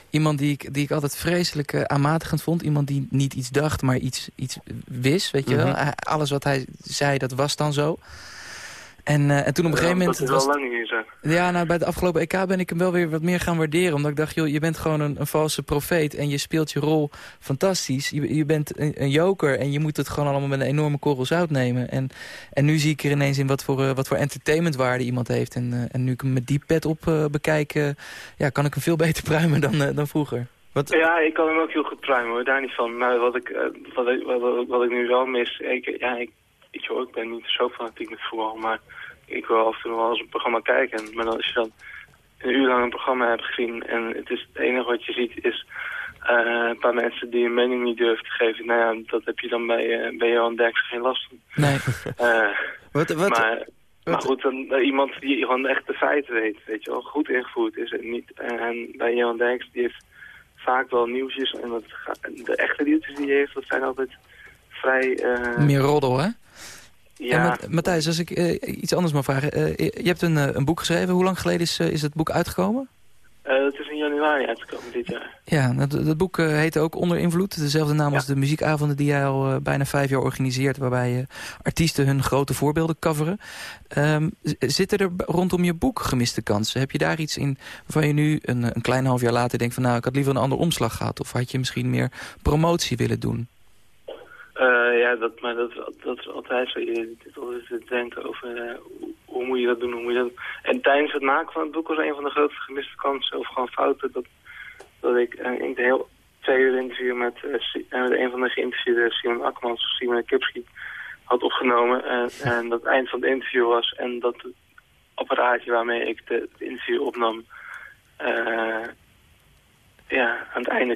Speaker 4: iemand die ik, die ik altijd vreselijk uh, aanmatigend vond. Iemand die niet iets dacht, maar iets, iets wist, weet je wel.
Speaker 13: Mhm.
Speaker 4: Alles wat hij zei, dat was dan zo. En, uh, en toen op een gegeven moment...
Speaker 13: Dat is wel lang niet zo.
Speaker 4: Ja, nou, bij de afgelopen EK ben ik hem wel weer wat meer gaan waarderen. Omdat ik dacht, joh, je bent gewoon een, een valse profeet. En je speelt je rol fantastisch. Je, je bent een, een, joker en je moet het gewoon allemaal met een enorme korrel zout nemen. En, en nu zie ik er ineens in wat voor, uh, wat voor entertainmentwaarde iemand heeft. En, uh, en nu ik hem met die pet op bekijk, ja, kan ik hem veel beter pruimen dan, dan vroeger.
Speaker 13: Wat? Ja, ik kan hem ook heel goed pruimen hoor, daar niet van. Maar wat ik, wat ik, wat, wat ik nu wel mis, ik, ja, ik, ik, joh, ik ben niet zo fanatiek met voetbal, maar ik wil af en toe wel eens een programma kijken. Maar dan, als je dan een uur lang een programma hebt gezien en het, is, het enige wat je ziet is uh, een paar mensen die een mening niet durven te geven. Nou ja, dat heb je dan bij, uh, bij Johan Derksen geen last van.
Speaker 4: Nee.
Speaker 13: Uh,
Speaker 3: wat, wat,
Speaker 13: maar,
Speaker 3: wat,
Speaker 13: maar goed, dan, iemand die gewoon echt de feiten weet, weet je wel, goed ingevoerd is. En, niet, en bij Johan Derksen, die heeft vaak wel nieuwsjes. En dat, de echte nieuwtjes die hij heeft, dat zijn altijd vrij...
Speaker 4: Meer roddel, hè?
Speaker 13: Ja.
Speaker 4: En Matthijs, als ik eh, iets anders mag vragen. eh, je hebt een, eh, een boek geschreven. Hoe lang geleden is, is het boek uitgekomen?
Speaker 13: Het is in januari uitgekomen dit jaar.
Speaker 4: Ja, dat, dat boek eh, heet ook Onder Invloed. Dezelfde naam als de muziekavonden die jij al bijna vijf jaar organiseert... waarbij artiesten hun grote voorbeelden coveren. Ehm, zitten er rondom je boek gemiste kansen? Heb je daar iets in waarvan je nu een, een klein half jaar later denkt... van nou, ik had liever een ander omslag gehad? Of had je misschien meer promotie willen doen?
Speaker 13: Eh, ja, dat, maar dat, is- dat is altijd zo. Je zit altijd te denken over eh, hoe, moet je dat doen, hoe moet je dat doen. En tijdens het maken van het boek was een van de grootste gemiste kansen of gewoon fouten... dat, dat ik eh, in een heel twee uur interview met, met een van de geïnterviewde Simon Akkermans, Simon Kipski, had opgenomen. En, en dat het eind van het interview was en dat het apparaatje waarmee ik de, het interview opnam... ja, aan het einde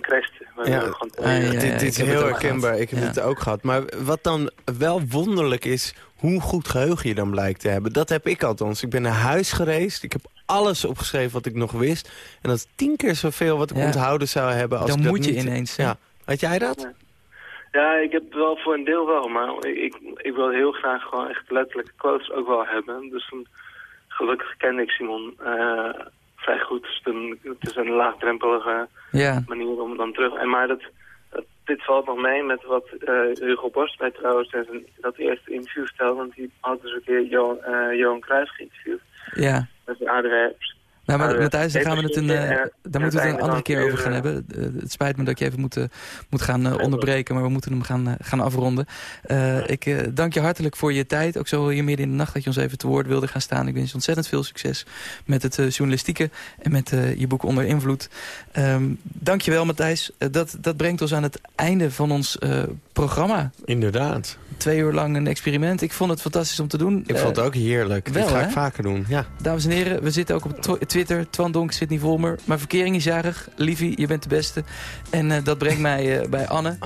Speaker 3: Ja,
Speaker 13: gewoon-
Speaker 3: dit, dit is heel herkenbaar. Ik heb
Speaker 4: Ja.
Speaker 3: het ook gehad. Maar wat dan wel wonderlijk is, hoe goed geheugen je dan blijkt te hebben. Dat heb ik althans. Ik ben naar huis gereisd. Ik heb alles opgeschreven wat ik nog wist. En dat is tien keer zoveel wat ik
Speaker 4: Ja.
Speaker 3: onthouden zou hebben. Als
Speaker 4: Dan
Speaker 3: ik dat
Speaker 4: moet je
Speaker 3: niet-
Speaker 4: ineens?
Speaker 3: Ja. Had jij dat?
Speaker 13: Ja, ik heb het wel voor een deel wel, maar ik, ik, ik wil heel graag gewoon echt letterlijke quotes ook wel hebben. Dus dan, gelukkig kende ik Simon eh, vrij goed. Dus dan, het is een laagdrempelige
Speaker 4: Ja.
Speaker 13: manier om dan terug... En maar dat, dat, dit valt nog mee met wat eh, Hugo Borst mij trouwens in zijn, dat eerste interview stelde. Want die had dus een keer Johan, Johan Cruijff geïnterviewd.
Speaker 4: Ja.
Speaker 13: Met de ADR.
Speaker 4: Nou, maar
Speaker 13: eh,
Speaker 4: Matthijs, daar gaan we het een, eh,
Speaker 13: schieten,
Speaker 4: daar
Speaker 13: en
Speaker 4: moeten we het een andere keer over gaan
Speaker 13: weer,
Speaker 4: hebben. Eh, het spijt me dat je even moet, eh, moet gaan eh, onderbreken, maar we moeten hem gaan, eh, gaan afronden. Eh, ik eh, dank je hartelijk voor je tijd. Ook zo hier midden in de nacht dat je ons even te woord wilde gaan staan. Ik wens je ontzettend veel succes met het eh, journalistieke en met eh, je boek Onder Invloed. Ehm dank je wel, Matthijs. Eh, dat, dat brengt ons aan het einde van ons eh, programma.
Speaker 3: Inderdaad.
Speaker 4: Twee uur lang een experiment. Ik vond het fantastisch om te doen.
Speaker 3: Ik vond het ook heerlijk.
Speaker 4: wel,
Speaker 3: Dit ga
Speaker 4: hè?
Speaker 3: ik vaker doen. Ja.
Speaker 4: Dames en heren, we zitten ook op Twitter. Twan Donk, Sidney Volmer. Mijn verkering is jarig. Livie, je bent de beste. En eh, dat brengt mij eh, bij Anne.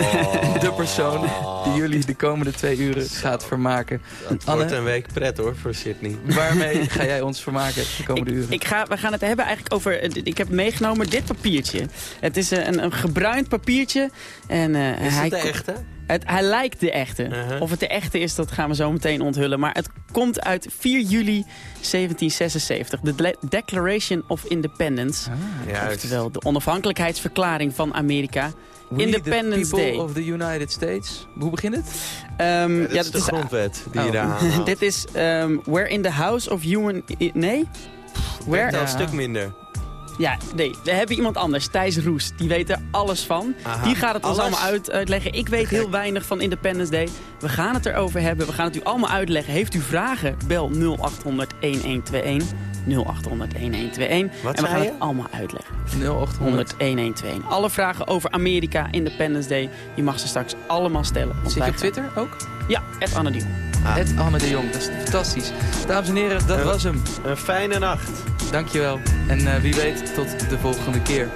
Speaker 4: De persoon die jullie de komende twee uren gaat vermaken.
Speaker 3: Het
Speaker 4: Anne,
Speaker 3: wordt een week pret hoor voor Sydney.
Speaker 4: waarmee ga jij ons vermaken de komende uren?
Speaker 14: Ik ga, we gaan het hebben eigenlijk over... eh, Ik heb meegenomen dit papiertje. Het is een, een gebruind papiertje. En, eh,
Speaker 3: Is
Speaker 14: hij
Speaker 3: het de echte?
Speaker 14: Het, hij lijkt de echte.
Speaker 3: Uh-huh.
Speaker 14: Of het de echte is, dat gaan we zo meteen onthullen. Maar het komt uit 4 juli 1776. De De- Declaration of Independence.
Speaker 3: Juist.
Speaker 14: Oftewel de onafhankelijkheidsverklaring van Amerika.
Speaker 4: We
Speaker 14: Independence
Speaker 4: the people
Speaker 14: Day.
Speaker 4: of the United States. Hoe begint het?
Speaker 14: Ehm,
Speaker 3: Ja, dat is de grondwet die je
Speaker 14: oh.
Speaker 3: daar.
Speaker 14: Dit is ehm, Where in the House of Human... Nee? Where?
Speaker 3: een stuk minder.
Speaker 14: Ja, nee, we hebben iemand anders, Thijs Roes. Die weet er alles van.
Speaker 3: Aha.
Speaker 14: Die gaat het ons allemaal uit, uitleggen. Ik weet heel weinig van Independence Day. We gaan het erover hebben. We gaan het u allemaal uitleggen. Heeft u vragen? Bel 0800 1121. 0800 1121.
Speaker 3: Wat
Speaker 14: en we gaan
Speaker 3: je?
Speaker 14: het allemaal uitleggen.
Speaker 4: 0800.
Speaker 14: 100 1121. Alle vragen over Amerika, Independence Day. Je mag ze straks allemaal stellen.
Speaker 4: Zit je op Twitter ook?
Speaker 14: Ja, Anne Dion.
Speaker 4: Het Anne de Jong, dat is fantastisch. Dames en heren, dat was hem.
Speaker 3: Een fijne nacht.
Speaker 4: Dankjewel. En eh, wie weet, tot de volgende keer.